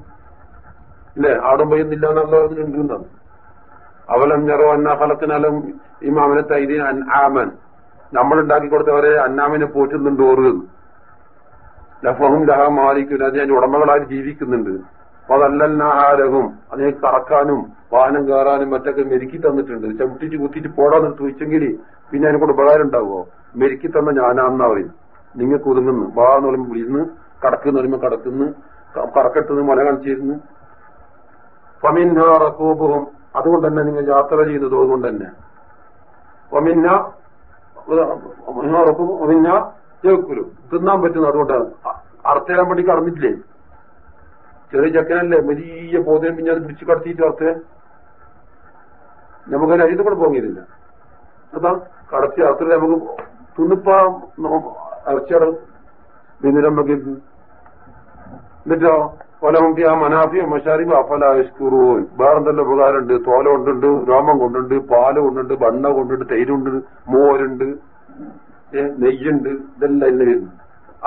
ഇല്ലേ? ആടും പെയ്യുന്നില്ല എന്നുള്ള പറഞ്ഞിട്ടുണ്ടെന്നാണ് അവലം ഞെറോ അന്നാഫലത്തിനാലും ഫലത്തിനാലും മാമനെ തൈദീൻ ആമൻ നമ്മളുണ്ടാക്കി കൊടുത്തവരെ അന്നാമിനെ പോറ്റുന്നുണ്ട് ഓറുന്നു ലഫഹും ലഹ മാലിക്കും അതിന് ഞാൻ ഉടമകളായി ജീവിക്കുന്നുണ്ട്. അപ്പൊ അതല്ലാഹാരവും അതിനെ കറക്കാനും വാഹനം കയറാനും മറ്റൊക്കെ മെരുക്കി തന്നിട്ടുണ്ട്. ചവിട്ടിച്ച് കുത്തിച്ച് പോടാന്ന് ചോദിച്ചെങ്കിൽ പിന്നെ അതിനെ കൊണ്ട് ഉപകാരം ഉണ്ടാവുമോ? മെരുക്കി തന്ന ഞാനാന്നാ പറയും നിങ്ങൾക്ക് ഒതുങ്ങുന്നു. വാ എന്ന് പറയുമ്പോൾ വിളിന്ന് കടക്കുന്ന പറയുമ്പോൾ കടക്കുന്നു. കറക്കെട്ടുന്നു മല കാണിച്ചിരുന്നു. പമിന്നോപവും അതുകൊണ്ട് തന്നെ നിങ്ങൾ യാത്ര ചെയ്യുന്നത് അതുകൊണ്ട് തന്നെ. ഒമിന്ന ഒമിന്ന ചേക്കുരു തിന്നാൻ പറ്റുന്നു അതുകൊണ്ടാണ് അർത്തേരാൻ വേണ്ടി കടന്നിട്ടില്ലേ? ചെറിയ ചക്കനല്ലേ വലിയ പോതിനെ പിന്നെ അത് പിടിച്ചു കടത്തിയിട്ട് അർത്ഥേ നമുക്ക് അരിത് കൂടെ പോങ്ങിയിരുന്നില്ല അതാ കടത്തി അർത്ഥം നമുക്ക് തിന്നിപ്പാ ഇറച്ചിയുടെ. പിന്നീട് നമുക്ക് എന്നിട്ടോ? ഒലമുട്ടി ആ മനാഫി മഷാരിബ് അഫലാസ്കുറൂൻ വേറെന്തെല്ലാം ഉപകാരമുണ്ട്? തോല കൊണ്ടുണ്ട് രോമം കൊണ്ടുണ്ട് പാൽ കൊണ്ടുണ്ട് ബണ്ണ കൊണ്ടുണ്ട് തൈരുണ്ട് മോരുണ്ട്. നെയ്യുണ്ട് ഇതെല്ലാം ഇല്ല വരുന്നു.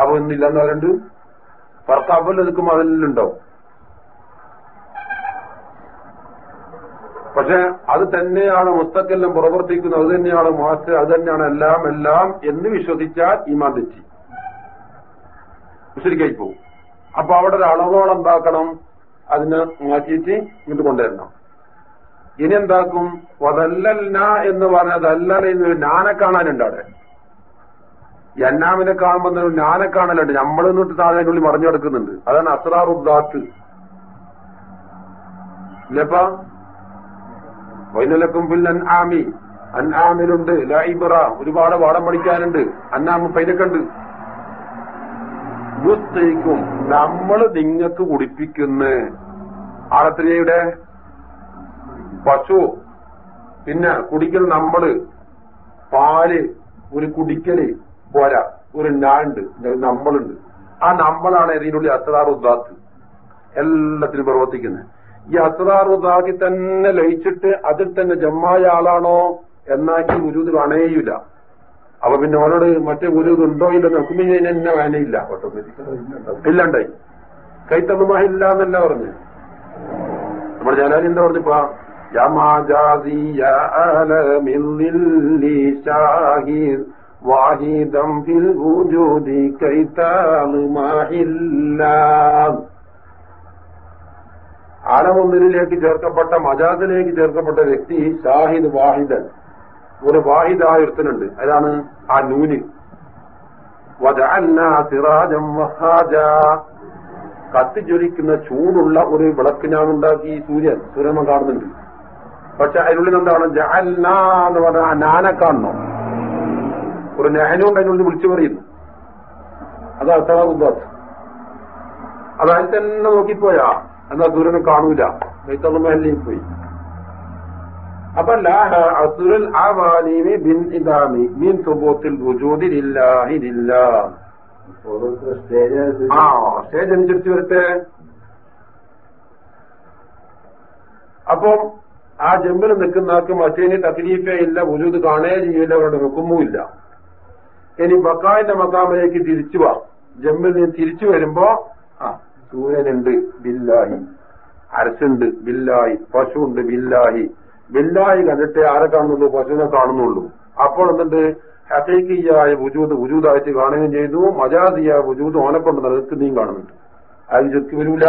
അപ്പൊ ഇന്നില്ലെന്ന് പറയുന്നുണ്ട് ഭർത്താവല്ല നിൽക്കുമ്പോ അതെല്ലാം ഉണ്ടാവും. പക്ഷെ അത് തന്നെയാണ് മുസ്തക്കെല്ലാം പ്രവർത്തിക്കുന്നത് അത് തന്നെയാണ് മാസ് അത് തന്നെയാണ് എല്ലാം എല്ലാം എന്ന് വിശ്വസിച്ചാൽ ഈമാൻ തെറ്റി. ശരിക്കായി പോവും. അപ്പൊ അവിടെ ഒരു അളവോളം എന്താക്കണം? അതിന് മാറ്റിയിട്ട് ഇങ്ങോട്ട് കൊണ്ടുവരണം. ഇനി എന്താക്കും? വതല്ലൽന എന്ന് പറഞ്ഞത് അല്ലല്ല എന്നൊരു നാനെ കാണാനുണ്ട് അവിടെ. എന്നാമിനെ കാണുമ്പോൾ തന്നെ ഞാനെ കാണലുണ്ട്. നമ്മൾ എന്നിട്ട് അതിനുള്ളിൽ മറിഞ്ഞു കിടക്കുന്നുണ്ട് അതാണ് അസ്രാറുദ്ദാത്ത്. ഇല്ലപ്പാ വൈനലക്കും പിൽ ആമി അൻആാമിലുണ്ട്. ലൈബറ ഒരുപാട് പാഠം പഠിക്കാനുണ്ട്. അന്നാമ പൈനക്കുണ്ട് യുസ്തയിക്കും നമ്മൾ നിങ്ങൾക്ക് കുടിപ്പിക്കുന്ന ആളത്രയുടെ പശു പിന്നെ കുടിക്കൽ നമ്മൾ. പാൽ ഒരു കുടിക്കൽ. പോരാ. ഒരു ഞാണ്ട് നമ്മളുണ്ട്. ആ നമ്മളാണ് ഇതിനുള്ളിൽ അസ്രാറുദ്ദാത്ത് എല്ലാത്തിനും പ്രവർത്തിക്കുന്നത്. ഈ അസ്രാറുദ്ദാക്കി തന്നെ ലയിച്ചിട്ട് അതിൽ തന്നെ ജമ്മായ ആളാണോ എന്നാക്കി ഗുരുത് കാണേയില്ല അപ്പൊ പിന്നെ അവരോട് മറ്റേ ഗുരുത് ഉണ്ടോ ഇല്ല നോക്കുമ്പോ എന്നെ വേനയില്ല ഇല്ലണ്ടായി കൈത്തന്നുമായില്ല എന്നല്ല പറഞ്ഞു. നമ്മുടെ ജനാലി എന്താ പറഞ്ഞപ്പോ ആലമൊന്നിലേക്ക് ചേർക്കപ്പെട്ട മജാദിലേക്ക് ചേർക്കപ്പെട്ട വ്യക്തി ഷാഹിദ് വാഹിദൻ. ഒരു വാഹിദായ ഒരുത്തനുണ്ട്. അതാണ് ആ നൂന്. സിറാജം വഹാജ. കത്തിജ്വലിക്കുന്ന ചൂടുള്ള ഒരു വിളക്ക് ഞാൻ ഉണ്ടാക്കി സൂര്യൻ സൂര്യമ്മ കാണുന്നുണ്ട്. പക്ഷെ അതിനുള്ളിൽ എന്താണ്? ജഅൽന എന്ന് പറഞ്ഞാൽ ആ നാനെ കാണണോ. ഒരു നെഹനുകൊണ്ട് അതിനുള്ളിൽ വിളിച്ചു പറയുന്നു. അത് അർത്ഥമാകുന്നത് അതായത് തന്നെ നോക്കിപ്പോയാ? എന്നാ സൂര്യനെ കാണൂല. വൈത്തമ്മല്ലേ പോയി. അപ്പൊ അസുരൽ ആവാലിമി ബിൻ ഇദാമി മീൻ സുബോത്തിൽ
സ്റ്റേജ്
ആ സ്റ്റേജ് അനുസരിച്ച് വരട്ടെ. അപ്പം ആ ജമ്മിൽ നിൽക്കുന്ന ആൾക്ക് മറ്റേന് തക്ലീഫേ ഇല്ല വുജൂദ് കാണേ ചെയ്യില്ല അവരുടെ വെക്കുമ്പുമില്ല ഇനി ബക്കാവിന്റെ മക്കാമിലേക്ക് തിരിച്ചു വാ. ജമ്മിൽ നിന്ന് തിരിച്ചു വരുമ്പോ ആ സൂര്യനുണ്ട് ബില്ലാഹി. അരസുണ്ട് ബില്ലാഹി. പശു ഉണ്ട് ബില്ലാഹി. ബില്ലാഹി കണ്ടിട്ട് ആരെ കാണുന്നുള്ളൂ? പശുവിനെ കാണുന്നുള്ളൂ. അപ്പോൾ എന്തുണ്ട്? ഹസൈക്കിയായ വുജൂദ് വുജൂദായിട്ട് കാണുകയും ചെയ്തു. മജാദിയായ വുജൂദ് ഓനെക്കൊണ്ട് കൊണ്ട് നിലനിൽക്കുന്നതും കാണുന്നുണ്ട്. അത് ചെറുക്ക് വരൂല.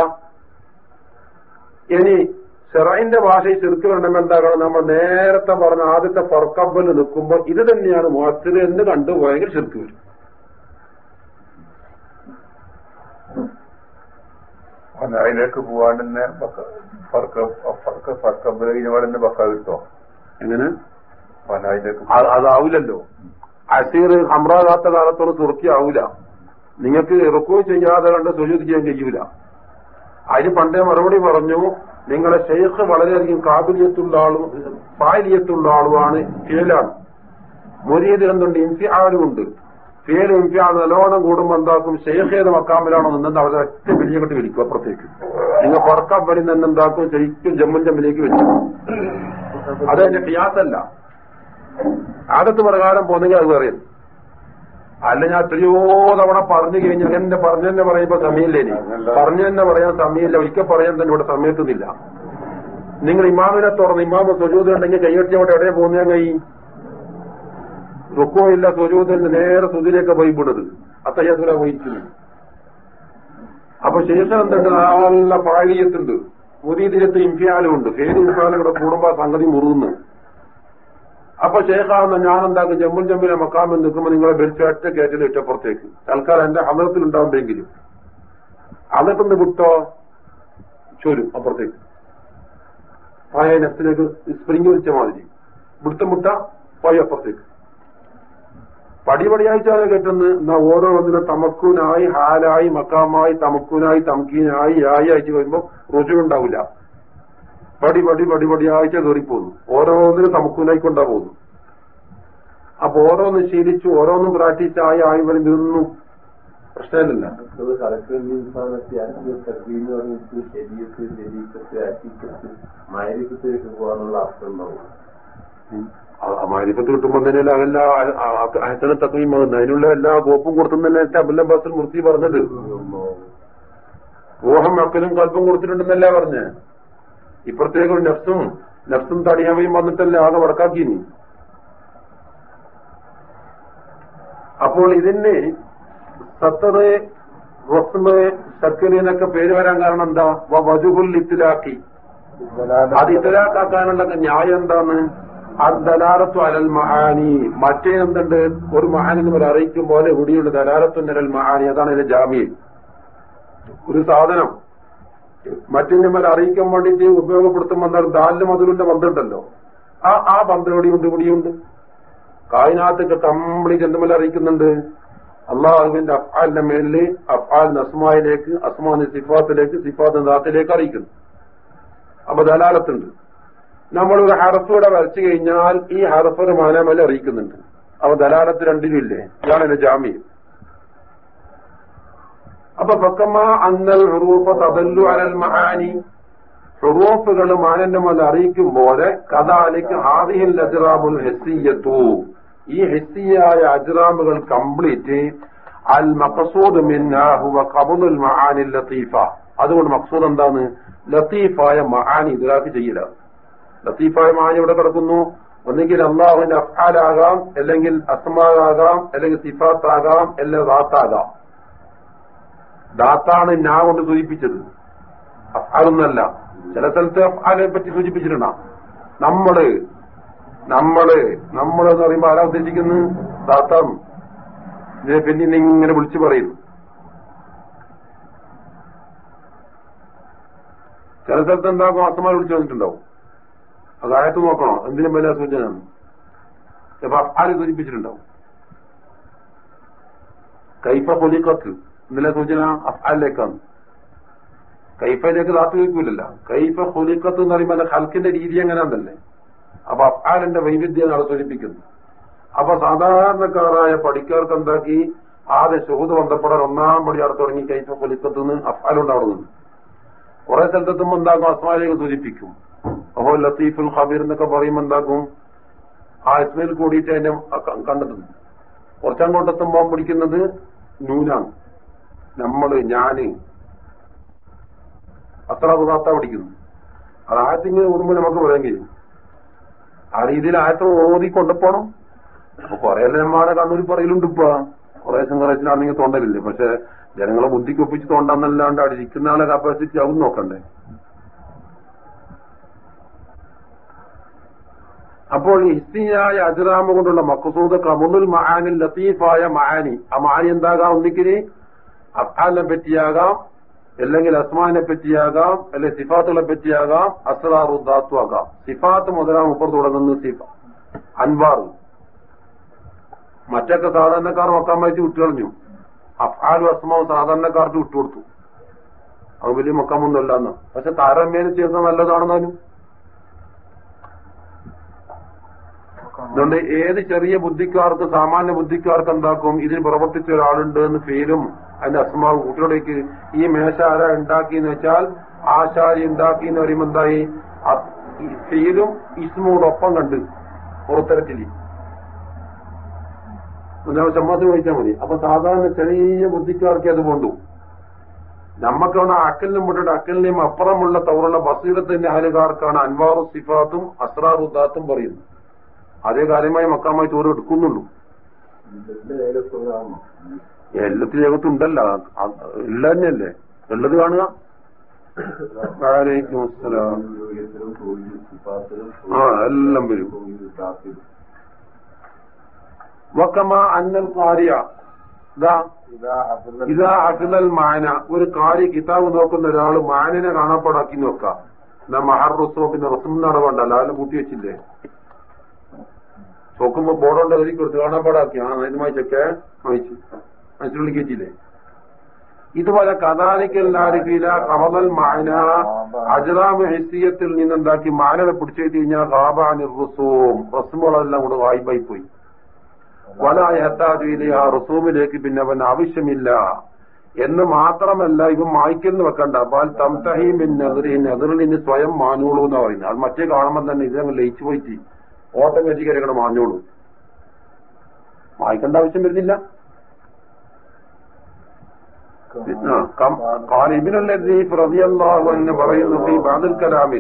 ഇനി ഷെറൈന്റെ ഭാഷയിൽ ചെറുക്കുന്നുണ്ടെങ്കിൽ എന്താകണം നമ്മൾ നേരത്തെ പറഞ്ഞ ആദ്യത്തെ ഫർക്കബിൽ നിൽക്കുമ്പോൾ ഇത് തന്നെയാണ് മുഹത്തിർ എന്ന് കണ്ടുപോയെങ്കിൽ ചെറുക്ക് വരും.
അതിലേക്ക് പോവാണ്ട് തന്നെ ഫർക്കബിന് ബക്ക കിട്ടോ?
എങ്ങനെ? അതാവില്ലല്ലോ. അസീർ ഹമ്രാകാത്ത കാലത്തോട് തുർക്കിയാവൂല നിങ്ങൾക്ക് ഇറക്കുകയും ചെയ്യാതെ കണ്ട് സുജൂത് ചെയ്യാൻ കഴിയൂല. അതിന് പണ്ടേ മറുപടി പറഞ്ഞു നിങ്ങളുടെ ഷെയ്ഖ് വളരെയധികം കാബിലിയത്തുള്ള ആളും പാലിയത്തുള്ള ആളുമാണ്. ഫിയലാണ് മുരീദ് എന്തുണ്ട്? ഇംഫിയാലും ഉണ്ട്. ഫിയലും ഇംഫിയാൽ നല്ലോണം കൂടുമ്പോ എന്താക്കും? ഷെയ്ഖേത് മക്കാമിലാണോ നിന്നത് അവരെ ഒറ്റ വലിയ വിളിക്കും അപ്പുറത്തേക്ക്. നിങ്ങൾ പുറക്കാൻ പണി നിന്ന് എന്താക്കും? ശരിക്കും ജമ്മു ജമ്മിലേക്ക് വെച്ചു. അതെന്റെ ഫിയാസല്ല ആദത്ത് പ്രകാരം പോന്നെങ്കിൽ അത് പറയും അല്ല ഞാൻ എത്രയോ തവണ പറഞ്ഞു കഴിഞ്ഞാൽ എന്നെ പറഞ്ഞു തന്നെ പറയുമ്പോ സമയമില്ലേ ഇനി? പറഞ്ഞു തന്നെ പറയാൻ സമയമില്ല. ഒരിക്കൽ പറയാൻ തന്നെ ഇവിടെ സമയത്തുന്നില്ല. നിങ്ങൾ ഇമാമിനെ തുറന്ന് ഇമാമ ഉണ്ടെങ്കിൽ കൈയട്ടി അവിടെ എവിടെ പോകുന്ന കൈ റുക്കോ ഇല്ല സ്വജൂതിൽ നേരെ സുതിലേക്ക് പോയി വിടുന്നത്. അത്തയ്യാസുര വഹിക്കുന്നു അപ്പൊ ശേഷം എന്തുണ്ട്? നല്ല പാഴീയത്തുണ്ട്. മുരീതിരത്ത് ഇംഫിയാലും ഉണ്ട്. ഫേര് ഇംഫാലും കൂടെ കൂടുമ്പോ സംഗതി മുറുകുന്നു. അപ്പൊ ഷേഖാവുന്ന ഞാൻ എന്താക്കും ജമ്മുൻ ജമ്മിലെ മക്കാമിൽ നിൽക്കുമ്പോൾ നിങ്ങളെ ബെൽറ്റ് ഒറ്റ കയറ്റിൽ ഇട്ടപ്പുറത്തേക്ക് തൽക്കാലം എന്റെ ഹമലത്തിൽ ഉണ്ടാവുമെങ്കിലും എന്നിട്ടൊന്ന് വിട്ടോ ചോരും അപ്പുറത്തേക്ക് പായ നെഫ്റ്റിലേക്ക് സ്പ്രിംഗ് വിളിച്ച മാതിരി. വിടുത്തം വിട്ട പോയി അപ്പുറത്തേക്ക് പടിപടിയായി കേട്ടെന്ന് എന്നാ ഓരോ ഒന്നിനും തമക്കൂനായി ഹാലായി മക്കാമായി തമക്കൂനായി തമക്കീനായി ആയി ആയിട്ട് വരുമ്പോ രുചി ഉണ്ടാവില്ല പടി പടി പടി പടിയാഴ്ച കയറിപ്പോന്നു ഓരോന്നിനും തമുക്കുനായിക്കൊണ്ടാ കൊണ്ടാ പോകുന്നു അപ്പൊ ഓരോന്ന് ശീലിച്ചു ഓരോന്നും പ്രാക്ടീസ് ആയി ആയി വരുമ്പോൾ നിന്നു. പ്രശ്നമില്ല മാരിപ്പത്ത് കിട്ടുമ്പോ തന്നെ അല്ല അഹസന തക്കയും അതിനുള്ള എല്ലാ കോപ്പും കൊടുത്തുന്നല്ലേ അബുല്ല ബാസിൽ മുർത്തി പറഞ്ഞത്. ഊഹം അക്കലും കൽപ്പം കൊടുത്തിട്ടുണ്ടെന്നല്ല പറഞ്ഞ്? ഇപ്പുറത്തേക്ക് ഒരു നഫ്സും നഫ്സും തടിയാമയും വന്നിട്ടല്ലേ ആകെ വടക്കാക്കിനി അപ്പോൾ ഇതിന് സത്തറ് റസ്മ് എന്നൊക്കെ പേര് വരാൻ കാരണം എന്താ? വജുഹുൽ ഇത്തിലാക്കി അത് ഇത്തിലാക്കാനുള്ള ന്യായം എന്താണ് ദലാലത്തു അലൽ മഹാനി. മറ്റേ എന്തുണ്ട്? ഒരു മഹാനിന്ന് ഒരു അറിയിക്കും പോലെ ഇവിടെയുള്ള ദലാലത്തു നിരൽ മഹാനി. അതാണ് ഇതിന്റെ ജാമ്യം. ഒരു സാധനം. മറ്റിന്റെ മേലെ അറിയിക്കാൻ വേണ്ടിയിട്ട് ഉപയോഗപ്പെടുത്തുമ്പോൾ എന്താണ് മധുരന്റെ അതിലുള്ള ബന്ധമുണ്ടല്ലോ ആ ആ ബന്ധം എവിടെയുണ്ട്? ഇവിടെയുണ്ട്. കായനാത്തൊക്കെ കംപ്ലീറ്റ് എന്തുമേലെ അറിയിക്കുന്നുണ്ട്. അള്ളാഹുവിന്റെ അഫ്ആലിന്റെ മേലിൽ അഫ്ആൽ അസ്മായിലേക്ക് അസ്മാന്റെ സിഫാത്തിലേക്ക് സിഫാത്തിന്റെ ദാത്തിലേക്ക് അറിയിക്കുന്നു. അപ്പൊ ദലാലത്തുണ്ട്. നമ്മളൊരു ഹറഫൂടെ വരച്ചു കഴിഞ്ഞാൽ ഈ ഹറഫർ മാനാമല അറിയിക്കുന്നുണ്ട്. അപ്പൊ ദലാലത്ത് രണ്ടിലും ഇല്ലേ? ഇതാണ് എന്റെ ജാമ്യം. അപ്പൊ പക്കമാ അന്നൽ ഹുറൂഫ് തതല്ലു അലൽ മഹാനി. ഹുറൂഫുകൾ മാനന്റെ അറിയിക്കും പോലെ കഥാലിക്ക് ഹാദിഹിൽ അജ്റാബുൽ ഹെസ്സിയത്തു. ഈ ഹെസ്സിയായ അജ്റാമുകൾ കംപ്ലീറ്റ്. അൽ മഖസൂദ് മിൻഹുവ കബുൽ മഹാനി ലത്തീഫ. അതുകൊണ്ട് മഖസൂദ് എന്താണ്? ലത്തീഫായ മഹാനി ഇതിലാക്കി ചെയ്യില്ല ലത്തീഫായ മഹാനി ഇവിടെ കിടക്കുന്നു? ഒന്നെങ്കിൽ അള്ളാഹുവിന്റെ അഫാലാകാം അല്ലെങ്കിൽ അസ്മാകാം അല്ലെങ്കിൽ സിഫാത്താകാം അല്ലെങ്കിൽ ദാത്താകാം. ദാത്താണ് ഞാ കൊണ്ട് സൂചിപ്പിച്ചത്. അതൊന്നല്ല ചില സ്ഥലത്ത് അഫ്ആലെ പറ്റി സൂചിപ്പിച്ചിട്ടുണ്ടാ. നമ്മൾ നമ്മൾ നമ്മൾ എന്ന് പറയുമ്പോ ആരാ ഉദ്ദേശിക്കുന്നത്? ദാത്താണ് ഇതിനെ പിന്നെ ഇങ്ങനെ വിളിച്ചു പറയുന്നു. ചില സ്ഥലത്ത് എന്താക്കും അസമാൻ വിളിച്ചു വന്നിട്ടുണ്ടാവും. അത് ആയത്ത് നോക്കണോ? എന്തിനും വലിയ സൂചന ചിലപ്പോ സൂചിപ്പിച്ചിട്ടുണ്ടാവും. കൈപ്പ പൊലിക്കത്ത് ഇന്നലെ സൂചന അഫാലിലേക്കാണ് കൈഫയിലേക്ക് ദാത്ത് വയ്ക്കൂലല്ല കൈഫ ഹുലിക്കത്ത് എന്ന് പറയുമ്പോൾ ഹൽക്കിന്റെ രീതി എങ്ങനെയാണെന്നല്ലേ? അപ്പൊ അഫാലിന്റെ വൈവിധ്യം അവിടെ സൂചിപ്പിക്കുന്നു അപ്പൊ സാധാരണക്കാരായ പഠിക്കാർക്ക് എന്താക്കി? ആദ്യ ശുഹൂദ് ബന്ധപ്പെടാൻ ഒന്നാം പടി അവിടെ തുടങ്ങി കൈഫ ഹുലിക്കത്ത് നിന്ന്. അഫ്ആലുണ്ടാവുന്നുണ്ട് കുറെ സ്ഥലത്തെത്തുമ്പോൾ എന്താക്കും? അസ്മാലേക്ക് സൂചിപ്പിക്കും. അപ്പോ ലത്തീഫുൽ ഖബീർ എന്നൊക്കെ പറയുമ്പോൾ എന്താക്കും? ആ ഇസ്മയിൽ കൂടിയിട്ട് അതിനെ കണ്ടെത്തുന്നു കുറച്ചങ്ങോട്ടെത്തുമ്പോൾ പിടിക്കുന്നത് നൂനാണ്. നമ്മൾ ഞാൻ. അത്ര ഉദാത്ത പിടിക്കുന്നു അത് ആയത്തിങ്ങനെ ഓടുമ്പോൾ നമുക്ക് പറയാൻ കഴിയും. ആ രീതിയിൽ ആയത്ര ഓതി കൊണ്ടുപോകണം അപ്പൊ കൊറേ നമ്മുടെ കണ്ണൂർ പറയലുണ്ട് ഇപ്പൊ. കുറെ നിങ്ങൾ തോണ്ടലില്ലേ പക്ഷെ ജനങ്ങളെ ബുദ്ധിക്കൊപ്പിച്ച് തോണ്ടാന്നല്ലാണ്ട് അവിടെ ഇരിക്കുന്ന ആളെ കപ്പാസിറ്റി ആവും നോക്കണ്ടേ? അപ്പോൾ ഇസ്തിയായ അജുറാമ കൊണ്ടുള്ള മക്കസൂദ് കമുൽ മഹാനിൽ ലത്തീഫായ മഹാനി. ആ മഹാനി എന്താകാം ഒന്നിക്കിന്? അഫ്ആലിനെ പറ്റിയാകാം അല്ലെങ്കിൽ അസ്മാനെ പറ്റിയാകാം അല്ലെങ്കിൽ സിഫാത്തുകളെ പറ്റിയാകാം അസ്റാറുദ്ദാത്തു ആകാം. സിഫാത്ത് മുതലാ മുപ്പർ തുടങ്ങുന്നത് സിഫ അൻവാർ. മറ്റൊക്കെ സാധാരണക്കാർ നോക്കാൻ വായിച്ച് വിട്ടുകളഞ്ഞു അഫ്ഹാലും അസ്മാവും സാധാരണക്കാർക്ക് വിട്ടുകൊടുത്തു അത് വലിയ മക്കാമൊന്നുമല്ല എന്ന് പക്ഷെ താരമ്യേന ചെയ്യുന്നത് നല്ലതാണെന്നാലും. അതുകൊണ്ട് ഏത് ചെറിയ ബുദ്ധിക്കാർക്ക് സാമാന്യ ബുദ്ധിക്കാർക്ക് എന്താക്കും? ഇതിൽ പ്രവർത്തിച്ച ഒരാളുണ്ട് എന്ന് ഫീലും അതിന്റെ അസ്മാവ് കുട്ടികളിലേക്ക് ഈ മേശ ആരാ ഉണ്ടാക്കി എന്ന് വെച്ചാൽ ആശാരി ഉണ്ടാക്കി എന്ന് പറയുമ്പോ എന്തായി? ഫീലും ഇസ്മോടൊപ്പം കണ്ട് പുറത്തിരക്കില്ല ചമ്മാസം ചോദിച്ചാൽ മതി. അപ്പൊ സാധാരണ ചെറിയ ബുദ്ധിക്കാർക്ക് അത് കൊണ്ടു നമ്മക്കാണ് അക്കലിനും വിട്ടിട്ട് അക്കലിനെയും അപ്പുറമുള്ള തവറുള്ള ബസീറത്തിന്റെ അഹലുകാർക്കാണ് അൻവാറു സിഫാത്തും അസ്രാറുദ്ദാത്തും പറയുന്നത്. അതേ കാര്യമായി മക്കാമായി ചോറ് എടുക്കുന്നുള്ളൂ. എല്ലാത്തിനും അകത്തുണ്ടല്ല ഇല്ല തന്നെയല്ലേ ഉള്ളത് കാണുക. ആ എല്ലാം വരും. വക്കമ അന്നൽ കാരിയ ഇതാ അഖിലൽ മാന. ഒരു കാര്യ കിതാബ് നോക്കുന്ന ഒരാൾ മാനിനെ കാണാപ്പാടാക്കി നോക്കാം എന്നാ മഹർ റുസോ പിന്നെ റസും നടവണ്ടല്ലോ ലാലും കൂട്ടി വെച്ചില്ലേ? നോക്കുമ്പോ ബോർഡുണ്ട് എഴുതി കൊടുത്ത് കാണാപ്പാടാക്കി. ആ അതിന് വായിച്ചൊക്കെ വായിച്ചു. മനസ്സിനുള്ളിൽ കയറ്റിയില്ലേ ഇതുപോലെ കഥാലിക്കല്ലാരിക്കില്ല റമദൽ മാന അജറാമ് ഹെസിയത്തിൽ നിന്നുണ്ടാക്കി മാനനെ പിടിച്ചു കഴിഞ്ഞാൽ റാബാനി റുസൂം. റസുമുകളെല്ലാം കൂടെ വായ്പായി പോയി. വല യത്താജുവിലെ ആ റുസൂമിലേക്ക് പിന്നെ അവൻ ആവശ്യമില്ല. എന്ന് മാത്രമല്ല ഇവ മായ്ക്കെന്ന് വെക്കണ്ട. ബാൽ തംതഹീം ബിൻ നെതിറി നെതിറിന് സ്വയം മാഞ്ഞോളൂ എന്ന് പറയുന്നത്. അത് മറ്റേ കാണുമ്പോൾ തന്നെ ഇതങ്ങ് ലയിച്ചു പോയിട്ട് ഓട്ടം കയറ്റി കയറിയാണ് മാഞ്ഞോളൂ. മായ്ക്കേണ്ട ആവശ്യം വരുന്നില്ല. قال ابن الذي رضي الله عنه പറയുന്നു في بعض الكلام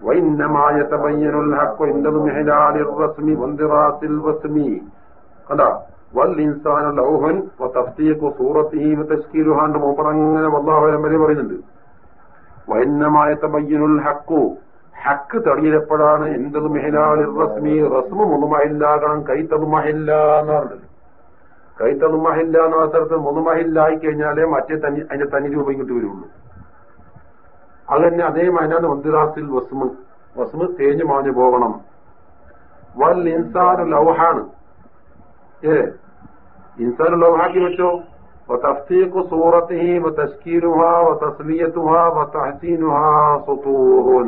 وإنما يتبين الحق عند محلال الرسم واندراس الوسم കണ്ടാ والإنسان لوهن وتفسيق صورته وتشكيلها എന്ന് മൂപ്പറങ്ങനെ വല്ലാഹുലം വരെ പറയുന്നുണ്ട് وإنما يتبين الحق ഹക്ക് തെളിയപ്പോഴാണ് എന്റത് മെഹലാൽ റസ്മി റസ്മ് മുതുമഹില്ലാകണം കൈത്തതുമഹില്ല എന്ന് പറഞ്ഞത് കൈത്തതുമഹില്ല എന്ന അവസരത്തിൽ മുതുമഹില്ലായി കഴിഞ്ഞാലേ മറ്റേ തനി അതിന്റെ തനി രൂപം ഇങ്ങോട്ട് വരുള്ളൂ അത് തന്നെ അതേ മനാണ് വന്ദിറാസിൽ വസ്മ് വസ്മ് തേഞ്ഞു മാഞ്ഞു പോകണം വൽ ഇൻസാൻ ലൗഹാണ് ഏ ഇൻസാൻ ലൗഹാക്കി വെച്ചോ وتفسيق صورته وتشكيلها وتسميتها وتحسينها سطور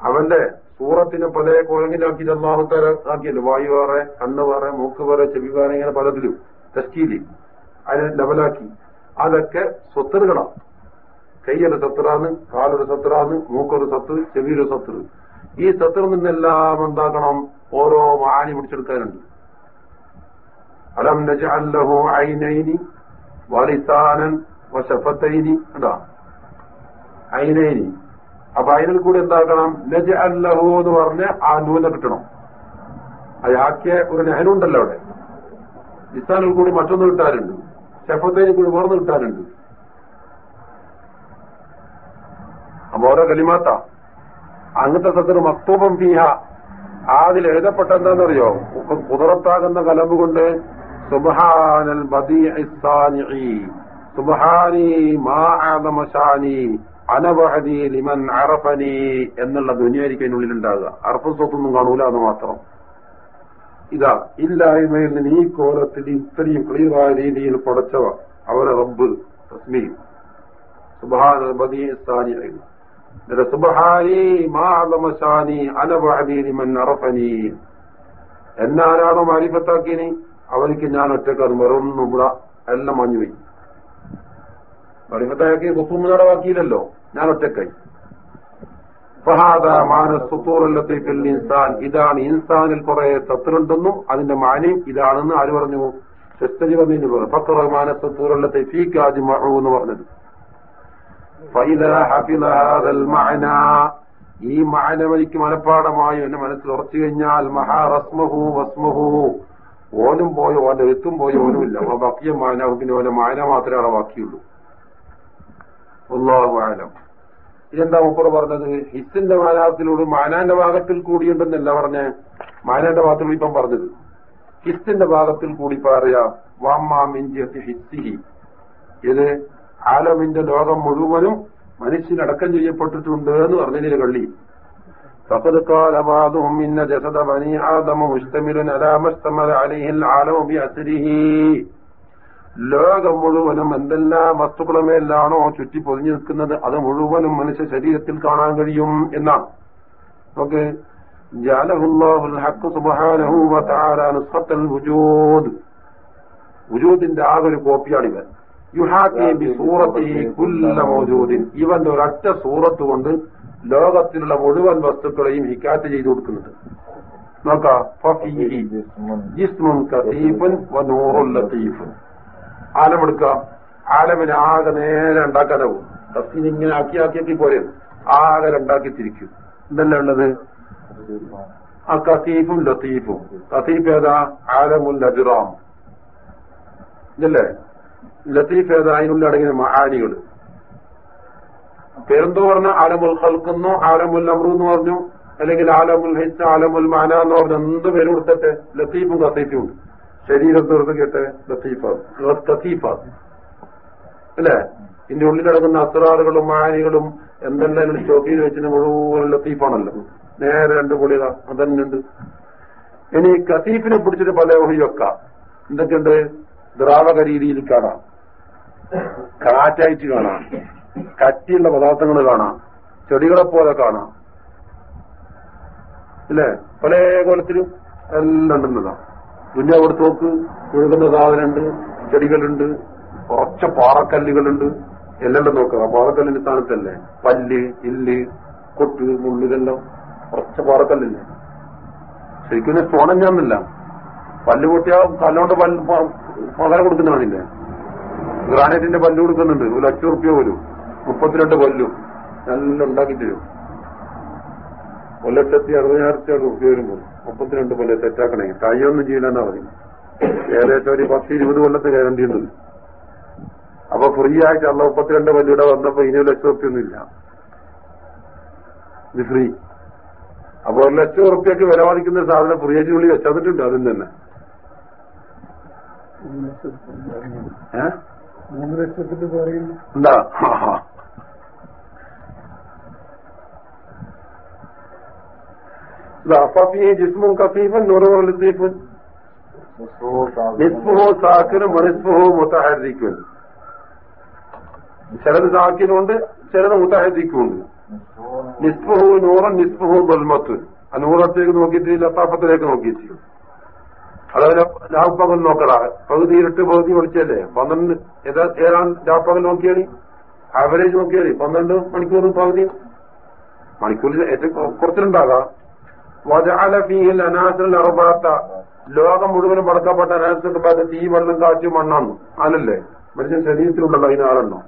അവന്റെ സൂറത്തിനെ പല കോലങ്ങിലാക്കി അള്ളാഹുത്താര ആക്കിയല്ലോ. വായു വേറെ കണ്ണ് വേറെ മൂക്ക് വേറെ ചെവി വേറെ ഇങ്ങനെ പലതിലും തസ്കീലി അതിനെ ലെവലാക്കി. അതൊക്കെ സ്വത്തറുകളാണ് കൈയൊരു സത്രാണ് കാലൊരു സത്രാണ് മൂക്കൊരു സത്ത് ചെവിയൊരു സത്ത് ഈ സത്രിൽ നിന്നെല്ലാം എന്താക്കണം? ഓരോ മാനി പിടിച്ചെടുക്കാനുണ്ട്. അലം നജഅല്ലഹു ഐനൈനി വലിസാനൻ വശഫത്തൈനി. എന്താ ഐനൈനി. അപ്പൊ അതിൽ കൂടി എന്താക്കണം? നജ അല്ലഹു എന്ന് പറഞ്ഞ് ആ നൂന കിട്ടണം. അയാക്കിയ ഒരു നെഹനുണ്ടല്ലോ അവിടെ. ഇസാനിൽ കൂടി മറ്റൊന്ന് കിട്ടാനുണ്ട്. ഷെഫത്തേനിൽ കൂടി വേർന്ന് കിട്ടാനുണ്ട്. അപ്പൊ ഓരോ കലിമാത്ത. അങ്ങനത്തെ സത്തിന് മക്തൂപം ഫീഹ. അതിൽ എഴുതപ്പെട്ട എന്താണെന്നറിയോ? കുതിറത്താകുന്ന കലമ്പ് കൊണ്ട് സുബഹാനൽ സുബഹാനി മാ ആദമശാനി അനവഹദി ലിമൻ അറഫനി എന്നുള്ള ധ്വനിയായിരിക്കും അതിനുള്ളിൽ ഉണ്ടാകുക അർഫ സ്വത്തൊന്നും കാണൂല എന്ന് മാത്രം. ഇതാ ഇല്ലായ്മയിൽ നിന്ന് ഈ കോലത്തിൽ ഇത്രയും ക്ലിയറായ രീതിയിൽ പടച്ചവ അവരെ റബ്ബ് എന്നാരാണോ മാരിഫത്താക്കിനി അവർക്ക് ഞാൻ ഒറ്റക്കാർ മറൊന്നും ഇവിടെ എല്ലാം മഞ്ഞുപോയി. മറിഫത്താക്കി കുസും വാക്കിയില്ലല്ലോ ഞാൻ ഒറ്റക്കായി ഇൻസാൻ. ഇതാണ് ഇൻസാനിൽ കുറെ സത്തുണ്ടെന്നും അതിന്റെ മാനയും ഇതാണെന്ന് ആര് പറഞ്ഞു? ശസ്തജി പറഞ്ഞു. പറഞ്ഞു മഹു എന്ന് പറഞ്ഞത്. ഈ മാനവനിക്ക് മനപ്പാടമായി എന്നെ മനസ്സിൽ ഉറച്ചു കഴിഞ്ഞാൽ മഹാറസ്മഹു വസ്മഹു. ഓനും പോയി ഓന്റെ എത്തും പോയി ഓനുമില്ല. ബാക്കിയ മാനാവും പിന്നെ ഓന്റെ മാന മാത്രമേ ബാക്കിയുള്ളൂ അള്ളാഹു ആലം ഇതെന്താ മുപ്പർ പറഞ്ഞത് ഹിസ്സിന്റെ മാനാത്തിലൂടെ മാനാന്റെ ഭാഗത്തിൽ കൂടിയുണ്ടെന്നല്ല പറഞ്ഞ് മാനാന്റെ ഭാഗത്തിൽ ഇപ്പം പറഞ്ഞത് ഹിസ്സിന്റെ ഭാഗത്തിൽ കൂടി പറയാ വാമ്മാമിഞ്ചി ഹിസ്സിഹി ഇത് ആലമിന്റെ ലോകം മുഴുവനും മനുഷ്യനടക്കം ചെയ്യപ്പെട്ടിട്ടുണ്ട് എന്ന് പറഞ്ഞതിന് കള്ളി فقد قال بعضهم إن جسد بني آدم مشتمل على ما اشتمل عليه العالم بأسره ലോകം മുഴുവനും എന്തെല്ലാം വസ്തുക്കളുമേലാണോ ചുറ്റി പൊതിഞ്ഞു നിൽക്കുന്നത്? അത് മുഴുവനും മനുഷ്യ ശരീരത്തിൽ കാണാൻ കഴിയും എന്നാണ്. നമുക്ക് ഉജൂദിന്റെ ആകെ ഒരു കോപ്പിയാണ് ഇവൻ. യുഹാക്കി സൂറത്തി കുല്ല ഇവന്റെ ഒരൊറ്റ സൂറത്ത് കൊണ്ട് ലോകത്തിലുള്ള മുഴുവൻ വസ്തുക്കളെയും ഹിക്കാറ്റ് ചെയ്തു കൊടുക്കുന്നുണ്ട് നോക്കാം. ജിസ്മുൻ കസീഫുൻ വനൂറുൽ ലത്തീഫുൻ. ആലമെടുക്കാം ആലമിനെ ആകെ നേരെ ഉണ്ടാക്കാനാവും കസീൻ ഇങ്ങനെ ആക്കി ആക്കി ആക്കി പോരെ. ആകെ രണ്ടാക്കി തിരിക്കും. എന്തല്ല ഉള്ളത്? ആ കസീഫും ലത്തീഫും. കസീഫ് ഏതാ? ആലമുൽ അജുറാം ഇതല്ലേ? ലത്തീഫ് ഏതാ? അതിനുള്ള അടങ്ങിയ മഹാനികൾ. പേരെന്തോ പറഞ്ഞ ആലമുൽ ഖൽക്കെന്നോ ആലമുൽ അമ്രു എന്ന് പറഞ്ഞു. അല്ലെങ്കിൽ ആലമുൽ ഹിസ് ആലമുൽ മാന എന്ന് പറഞ്ഞു. എന്ത് പേര് കൊടുത്തിട്ട്? ലത്തീഫും കസീഫും ഉണ്ട്. ശരീരം തീർത്ത് കേട്ട് കത്തീഫാണ് അല്ലേ? ഇതിന്റെ ഉള്ളിൽ കിടക്കുന്ന അസ്രാറുകളും മാനികളും എന്തെല്ലാം ഇതിൽ ചോക്കിയിൽ വെച്ചിട്ട് മുഴുവൻ ലത്തീഫാണല്ലോ. നേരെ രണ്ട് പൊളിയതാ അതന്നുണ്ട് ഇനി കത്തീഫിനെ പിടിച്ചിട്ട് പല ഒഴി വെക്കാം. എന്തൊക്കെയുണ്ട്? ദ്രാവക രീതിയിൽ കാണാം. കാറ്റായിട്ട് കാണാം. കറ്റിയുള്ള പദാർത്ഥങ്ങൾ കാണാം. ചെടികളെ പോലെ കാണാം. ഇല്ലേ പല കോലത്തിലും എല്ലാം ഉണ്ടെന്നതാ. ദുന്യാവ് അവിടെ തോക്ക് ഒഴുകുന്ന സാധനമുണ്ട് ചെടികളുണ്ട് കുറച്ച പാറക്കല്ലുകളുണ്ട്. എല്ലാം നോക്കാം. നോക്കുക പാറക്കല്ലിന്റെ സ്ഥാനത്തല്ലേ? പല്ല് ഇല്ല് കൊട്ട് മുള്ളിതെല്ലാം കുറച്ച പാറക്കല്ലില്ലേ? ശരിക്കും സ്റ്റോണഞ്ഞാന്നില്ല പല്ല് പൊട്ടിയാ കല്ലോണ്ട് പല്ല് പകര കൊടുക്കുന്നതാണില്ലേ ഗ്രാനൈറ്റിന്റെ പല്ല് കൊടുക്കുന്നുണ്ട്. ഒരു ലക്ഷം റുപ്യ പോലും. മുപ്പത്തിരണ്ട് പല്ലും. എല്ലാം ഉണ്ടാക്കി തരും ഒരു അറുപതിനായിരത്തിയാണ് അറുപതിനായിരത്തി റുപ്യ വരുമ്പോൾ മുപ്പത്തിരണ്ട് കൊല്ലം തെറ്റാക്കണേ. കയ്യൊന്നും ചെയ്യില്ലെന്നാ പറയും ഏകദേശം ഒരു പത്ത് ഇരുപത് കൊല്ലത്ത് ഗ്യാരണ്ടി ഉണ്ട്. അപ്പൊ ഫ്രീ ആയിട്ട് അല്ല മുപ്പത്തിരണ്ട് പല്ലിയുടെ വന്നപ്പോ ഇനി ഒരു ലക്ഷം റുപ്യ ഒന്നുമില്ല. ഇത് ഫ്രീ അപ്പൊ ഒരു ലക്ഷം റുപ്യക്ക് വില ബാധിക്കുന്ന സാധനം ഫ്രീ ആയിട്ട് ഉള്ളി വെച്ചതിട്ടുണ്ട് അതിന് തന്നെ.
മൂന്ന് ലക്ഷത്തിന്റെ പറയുന്നു
എന്താ ففيه جسم كثيف نور لطيف نصفه ساكن ونصفه متحرك ചിലത് സാക്കിനുണ്ട് ചിലത് മുത്തഹദിക്കുണ്ട് നിസ്ഫഹു നൂറൻ നിസ്ഫഹു ദുൽമത്ത് ആ നൂറത്തേക്ക് നോക്കിയിട്ട് ലത്താപ്പത്തിലേക്ക് നോക്കിയിട്ട് അതവരെ രാപ്പകൽ നോക്കടാ പകുതി ഇരുട്ട് പകുതി വിളിച്ചല്ലേ പന്ത്രണ്ട് ഏതാ ഏതാൻ രാപ്പകൽ നോക്കിയാണി ആവറേജ് നോക്കിയാണി പന്ത്രണ്ട് മണിക്കൂറും പകുതി മണിക്കൂറിൽ ഏറ്റവും കുറച്ചിലുണ്ടാകാം വജാല ഫീഹിൽ അനാസിൽ അറുപാത്ത ലോകം മുഴുവനും പടക്കപ്പെട്ട അനാസിന്റെ ഭാഗത്ത് തീ വെള്ളം കാറ്റും മണ്ണാന്ന് ആണല്ലേ? മനുഷ്യൻ ശരീരത്തിലുണ്ടല്ലോ അതിനാളെണ്ണോ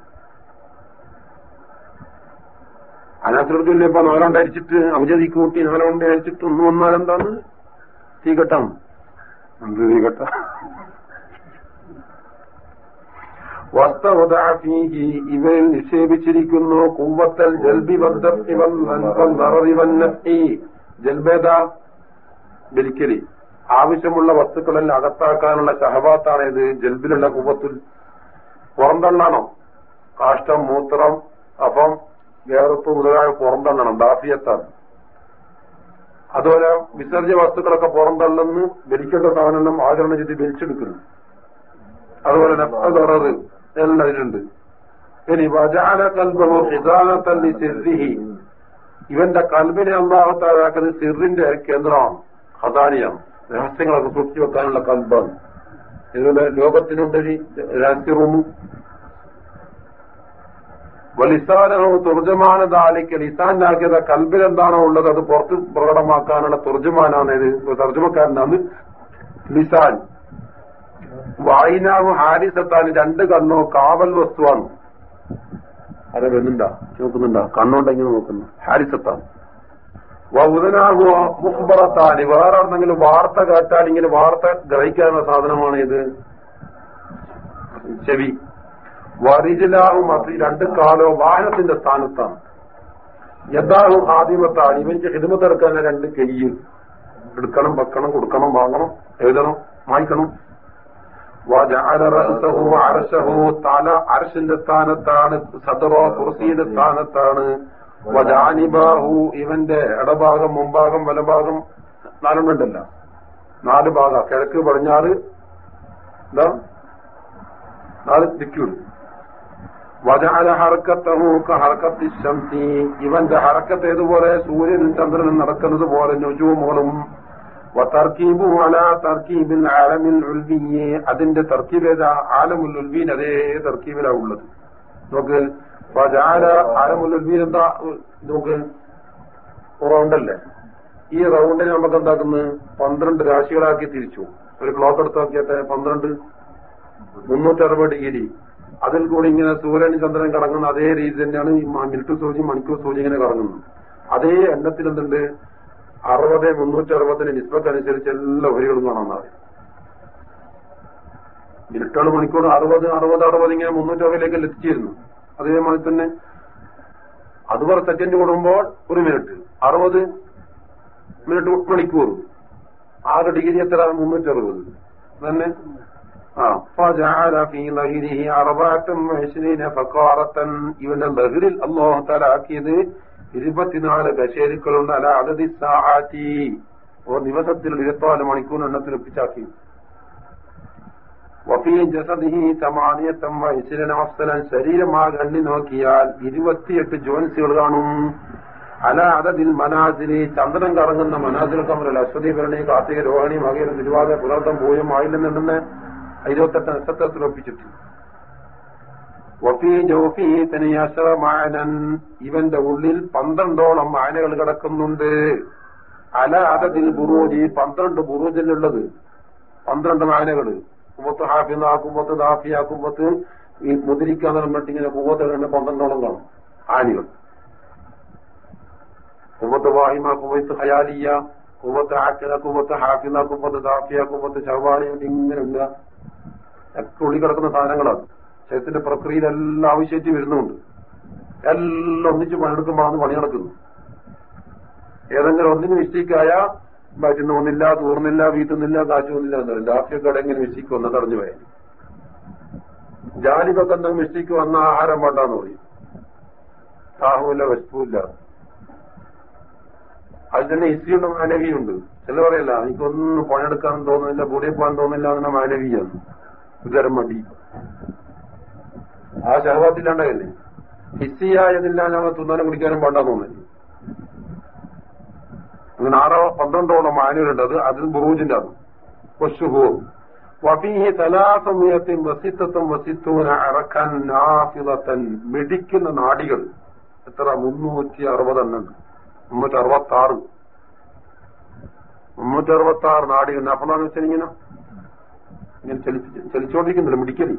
അനാസിലൊക്കെ ഇപ്പൊ നാലോണ്ട് അരിച്ചിട്ട് അവജതി കൂട്ടി നാലോണ്ട് അരിച്ചിട്ട് ഒന്ന് വന്നാലെന്താണ് തീ കെട്ടാം. എന്ത് തീ കെട്ട? വസ്തവദാഫീഹി ഇവയിൽ നിക്ഷേപിച്ചിരിക്കുന്നു കുമ്പത്തൽ ജൽബി ജൽബേദ ബിൽക്കലി ആവശ്യമുള്ള വസ്തുക്കളെല്ലാം അകത്താക്കാനുള്ള ഷഹബാത്താണ് ഇത് ജൽബിലുള്ള കുവത്തുൽ. പുറന്തള്ളണം? കാഷ്ടം മൂത്രം അപ്പം വേറെപ്പ് മുതലായ പുറന്തള്ളണം ദാഫിയത്താണ് അതുപോലെ വിസർജ്യ വസ്തുക്കളൊക്കെ പുറന്തള്ളുന്നു ബലിക്കേണ്ട സാധനം ആചരണം ചെയ്ത് ബലിച്ചെടുക്കുന്നു. അതുപോലെ നഫ്തറത് എല്ലാം അതിലുണ്ട്. ഇനി വജാന കൽബഹു ഇവന്റെ കൽബിനെ അള്ളാഹത്താലാക്കുന്നത് സിറിന്റെ കേന്ദ്രമാണ് ഖദാനിയാണ്. രഹസ്യങ്ങളൊക്കെ സൂക്ഷിച്ചു വെക്കാനുള്ള കൽബാണ്. ഇതുപോലെ ലോകത്തിനുണ്ട് ഈ രഹസ്യ റൂമും. വലിസാനോ തുർജമാന ഇസാനാക്കിയത് കൽബിൽ എന്താണോ ഉള്ളത് അത് പുറത്ത് പ്രകടമാക്കാനുള്ള തുർജമാനാണ് ഇത്. തർജമക്കാരനാണ് ലിസാൻ. വായിനാവ് ഹാരിസത്താൻ രണ്ട് കണ്ണോ കാവൽ വസ്തുവാണ്. അത് വരുന്നുണ്ടോ. നോക്കുന്നുണ്ടോ. കണ്ണുണ്ടെങ്കിൽ നോക്കുന്നു. ഹാരിസത്താണ് വൗദനാകുക മുഹബറത്താന്. വേറെ എന്തെങ്കിലും വാർത്ത കേട്ടാൽ ഇങ്ങനെ വാർത്ത ഗ്രഹിക്കാനുള്ള സാധനമാണ് ഇത്. ചെവി. വറിജിലാവും അത് രണ്ട് കാലോ വാഹനത്തിന്റെ സ്ഥാനത്താണ്. യഥാഹും ആദിമത്താണ് ഇവന്റെ ഹിദമത്തെടുക്കാൻ രണ്ട് കെയ്യിൽ എടുക്കണം വെക്കണം കൊടുക്കണം വാങ്ങണം എഴുതണം വാങ്ങിക്കണം അരശിന്റെ സ്ഥാനത്താണ് സദറോ തുറസിയുടെ സ്ഥാനത്താണ്. വജാനിബാഹു ഇവന്റെ ഇടഭാഗം മുമ്പാകം വലഭാഗം നാലെണ്ണുണ്ടല്ല. നാല് ഭാഗ കിഴക്ക് പടിഞ്ഞാറ് എന്താ നാല് ദിക്കുണ്ട് വജാല ഹർക്കത്തഹൂക്ക ഹർക്കത്തി ശംസി. ഇവന്റെ ഹറക്കത്ത് ഏതുപോലെ? സൂര്യനും ചന്ദ്രനും നടക്കുന്നത് പോലെ നുജൂമുകളും തർക്കീബു അല തർക്കീബിൽ ആലമിൽ ഉൽവിയെ. അതിന്റെ തർക്കീബ് ഏതാ? ആലമുൽ ഉൽവീൻ അതേ തർക്കീബിലാ ഉള്ളത്. നോക്ക് ആലമുൽ ഉൽവീൻ എന്താ? നോക്ക് റൗണ്ടല്ലേ? ഈ റൗണ്ടിനെ നമുക്ക് എന്താക്കുന്നത് പന്ത്രണ്ട് രാശികളാക്കി തിരിച്ചു. ഒരു ക്ലോക്ക് എടുത്ത് നോക്കിയാട്ടെ പന്ത്രണ്ട്? മുന്നൂറ്ററുപത് ഡിഗ്രി. അതിൽ കൂടി ഇങ്ങനെ സൂര്യൻ ചന്ദ്രൻ കറങ്ങുന്ന അതേ രീതി തന്നെയാണ് ഈ മിനിറ്റ് സൂചി മണിക്കൂർ സൂചി ഇങ്ങനെ കറങ്ങുന്നത്. അതേ എണ്ണത്തിൽ എന്തുണ്ട് അറുപത് മുന്നൂറ്റി അറുപതിന് നിസ്ബത്തനുസരിച്ച് എല്ലാ വരികളും കാണാൻ മിനിറ്റുകൾ മണിക്കൂർ അറുപത് അറുപത് അറുപത് ഇങ്ങനെ മുന്നൂറ്റി അറുപതിലേക്ക് ലഭിച്ചിരുന്നു അതേമാതിരി തന്നെ അതുപോലെ സെക്കൻഡ് കൂടുമ്പോൾ ഒരു മിനിറ്റ് അറുപത് മിനിറ്റ് മണിക്കൂർ. ആറ് ഡിഗ്രി എത്ര? മുന്നൂറ്റി അറുപത് തന്നെ ഇവന്റെ ലഹരിൽ അള്ളാഹു താലാക്കിയത് ഇരുപത്തിനാല് കശേരുക്കളുണ്ട്. അല്ല അതതി സാഹാറ്റി ഓ ദിവസത്തിൽ ഇരുപത്തിനാല് മണിക്കൂർ എണ്ണത്തിൽ ഒപ്പിച്ചാക്കി. വഫീ ജസദിഹി സമാനിയത്തം മഫ്സലൻ ശരീരമാകെ എണ്ണി നോക്കിയാൽ ഇരുപത്തിയെട്ട് ജോൻസുകൾ കാണും. അല അതതിൽ മനാസിരി ചന്ദ്രൻ കറങ്ങുന്ന മനാസിൽ കമലല്ല അശ്വതി ഭരണി കാർത്തിക രോഹിണി മകേരം തിരുവാതിര പുലർത്തം പൂയം ആയില്ലെന്നുണ്ടെന്ന് ഇരുപത്തെട്ട് നക്ഷത്രത്തിൽ ഒപ്പിച്ചിട്ട്. ഇവന്റെ ഉള്ളിൽ പന്ത്രണ്ടോളം ആനകൾ കിടക്കുന്നുണ്ട്. അല അതതിൽ ബുറൂജി പന്ത്രണ്ട് ബുറൂജിലുള്ളത് പന്ത്രണ്ട് ആനകൾ കുമ്പത്ത് ഹാഫിന്ന കുമ്പത്ത് ദാഫിയ കുമ്പത്ത് ഈ മുതിരിക്കാന്ന് പറഞ്ഞിട്ട് ഇങ്ങനെ കുമ്പത്ത് കണ്ട് പന്ത്രണ്ടോളം കാണും ആനകൾ. കുമ്പത്ത് വാഹിമ കുമ്പത്ത് ഹയാലിയ കുമ്പത്ത് ആക്കല കുമ്പത്ത് ഹാഫിന കുമ്പത്ത് ദാഫിയ കുമ്പത്ത് ഷവാണി ഇങ്ങനെ ഉണ്ട് ഒക്കെ ഉള്ളി കിടക്കുന്ന സാധനങ്ങളാണ്. ശരീരത്തിന്റെ പ്രക്രിയയിലെല്ലാം ആവശ്യമായിട്ട് വരുന്നുണ്ട് എല്ലാം ഒന്നിച്ച് പണിയെടുക്കുമ്പോഴാണ് പണി നടക്കുന്നു ഏതെങ്കിലും ഒന്നിന് മിസ്റ്റേക്കായ പറ്റുന്ന ഒന്നില്ല തൂർന്നില്ല വീട്ടുന്നില്ല കാശൊന്നില്ല എന്ന് പറയും രാഷ്ട്രീയക്കാട് എങ്ങനെ മിസ്റ്റേക്ക് വന്ന തടഞ്ഞു പോയാൽ. ജാലിക്കൊക്കെ എന്തെങ്കിലും മിസ്റ്റേക്ക് വന്ന ആഹാരം വേണ്ടാന്ന് പറയും. ദാഹമില്ല വിശപ്പുമില്ല. അതിൽ തന്നെ ഹിസ്റ്ററിയുടെ മാനവിയുണ്ട് ചില പറയല്ല എനിക്കൊന്നും പണിയെടുക്കാൻ തോന്നുന്നില്ല കൂടെ പോകാൻ തോന്നുന്നില്ല എന്ന മാനവിയാണ് ഉദരം മടി ആ ശഹവാത്തില്ലാണ്ടല്ലേ ഹിസ്സിയായതില്ലാ ഞങ്ങൾ തിന്നാനും കുടിക്കാനും വേണ്ടാന്ന് തോന്നുന്നു അങ്ങനെ ആറോ പന്ത്രണ്ടോളം ആനകളുണ്ട് അത് അത് ബുറൂജിന്റെ അത്. വശുഹൂർ വഫീഹി തലാസമയത്തും വസിത്തത്തും വസിത്തൂന അറക്കാൻ നാഫിലത്തൻ മിടിക്കുന്ന നാടികൾ. എത്ര? മുന്നൂറ്റി അറുപതെണ്ണം ഉണ്ട്. മുന്നൂറ്റി അറുപത്തി ആറ് മുന്നൂറ്റി അറുപത്തി ആറ് നാടികൾ അപ്പൊ എന്താണെന്ന് വെച്ചാൽ ഇങ്ങനെ ഇങ്ങനെ ചലിച്ചുകൊണ്ടിരിക്കുന്നില്ല മിടിക്കലി.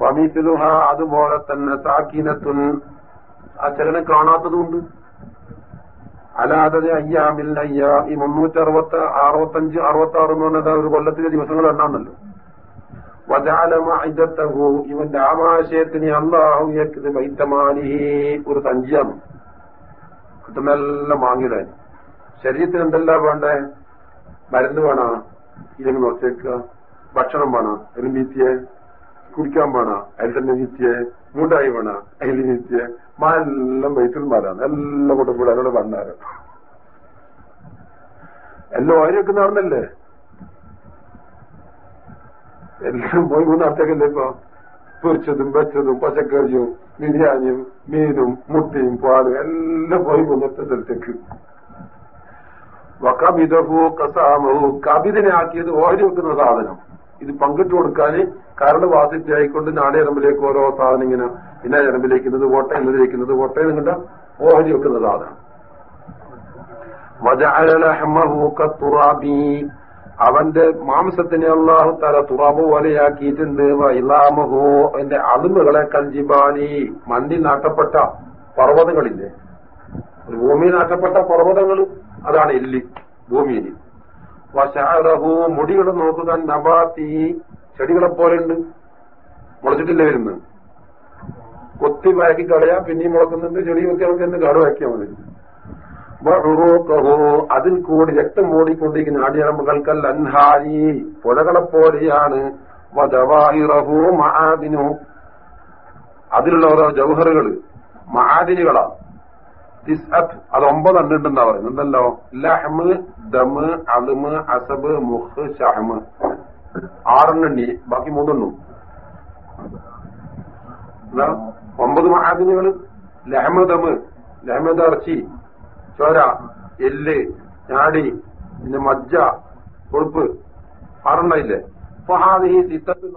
വമീസിലുഹ അതുപോലെ തന്നെ സാക്കിനത്തുൻ ആ ചലനം കാണാത്തതുകൊണ്ട് അല്ലാതെ അയ്യാമിൽ അയ്യാ ഈ മുന്നൂറ്റി അറുപത്തി അറുപത്തഞ്ച് അറുപത്തി ആറ് എന്ന് പറഞ്ഞാൽ ഒരു കൊല്ലത്തിലെ ദിവസങ്ങൾ എണ്ണാന്നല്ലോ വജാലമാഹു ഇവന്റെ ആമാശയത്തിന് അള്ളാഹു വൈത്തമാലിഹി ഒരു സഞ്ചിയാണ്. കിട്ടുന്നെല്ലാം വാങ്ങിയിടാൻ ശരീരത്തിന് എന്തെല്ലാം വേണ്ടേ? മരുന്ന് വേണ ഇല്ലെങ്കിൽ നിറച്ചേക്കുക ഭക്ഷണം വേണ. എലും വീത്തിയെ കുടിക്കാൻ വേണ അതിൽ തന്നെ നിത്യ മൂട്ടായി വേണ അതിൽ നിത്യ. എല്ലാം വൈത്തന്മാരാണ് എല്ലാം കൂടെ കൂടെ അതിനോട് വന്നാറ് എല്ലാം ഓരി നടന്നല്ലേ? എല്ലാം പോയി മൂന്ന് അടുത്തേക്കല്ലേ ഇപ്പൊ? പൊരിച്ചതും വെച്ചതും പച്ചക്കറിയും ബിരിയാണിയും മീനും മുട്ടയും പാലും എല്ലാം പോയി മൂന്നത്തെ സ്ഥലത്തേക്ക്. വക്കബിതഹു കസാമഹു. കബിതിനെ ആക്കിയത് ഓരി സാധനം. ഇത് പങ്കിട്ട് കൊടുക്കാന് കരട് വാസിറ്റി ആയിക്കൊണ്ട് നാടേരമ്പിലേക്ക് ഓരോ സാധനം ഇങ്ങനെ ഇന്ന ഞരമ്പിലേക്കുന്നത് ഓട്ട എന്നതിലേക്കുന്നത് ഓട്ടയിൽ നിങ്ങളുടെ ഓഹരി വെക്കുന്നത് അതാണ്. അവന്റെ മാംസത്തിനെ അള്ളാഹു തല തുറാബ് പോലെയാക്കിയിട്ടുണ്ട്. വൈലാമഹോ. അതിന്റെ അളുമുകളെ കൽജിബാനി. മണ്ണിൽ നാട്ടപ്പെട്ട പർവതങ്ങളില്ലേ? ഒരു ഭൂമിയിൽ നാട്ടപ്പെട്ട പർവതങ്ങൾ അതാണ് എല്ലി ഭൂമിയിൽ. വശാറഹു മുടിയുടെ നോക്കുക നബാത്തി. ചെടികളെ പോലെയുണ്ട് മുളച്ചിട്ടില്ല വരുന്നത് കൊത്തി വാക്കി കളയാ പിന്നെയും മുളക്കുന്നുണ്ട്. ചെടി കൊത്തി നമുക്ക് കടുവാക്കിയാൽ മതി. അതിൽ കൂടി രക്തം മൂടിക്കൊണ്ടിരിക്കുന്ന ആടിയറമ്പുകൾക്കൽ അൻഹാരി. പുഴകളെ പോലെയാണ് വധവാഹിറഹു മഹാദിനു. അതിലുള്ള ഓരോ ജൗഹറുകൾ മഹാദിനുകളാണ് അത് ഒമ്പതെണ്ണം ഉണ്ടെന്നാ പറയുന്നത്. എന്തല്ലോ? ലഹ്മ് ദമ് അലുമ് അസബ് മുഹ് ഷഹ്മ് ആറെണ്ണി ബാക്കി മൂന്നെണ്ണം. ഒമ്പത് മഹാദിനുകൾ ലഹമദമ് ലഹമദ് ഇറച്ചി ചോര എല്ല് ഞാടി പിന്നെ മജ്ജ കൊഴുപ്പ്. ആറെണ്ണ ഇല്ലേ അപ്പൊ ഫഹാദി സിത്തത്ത്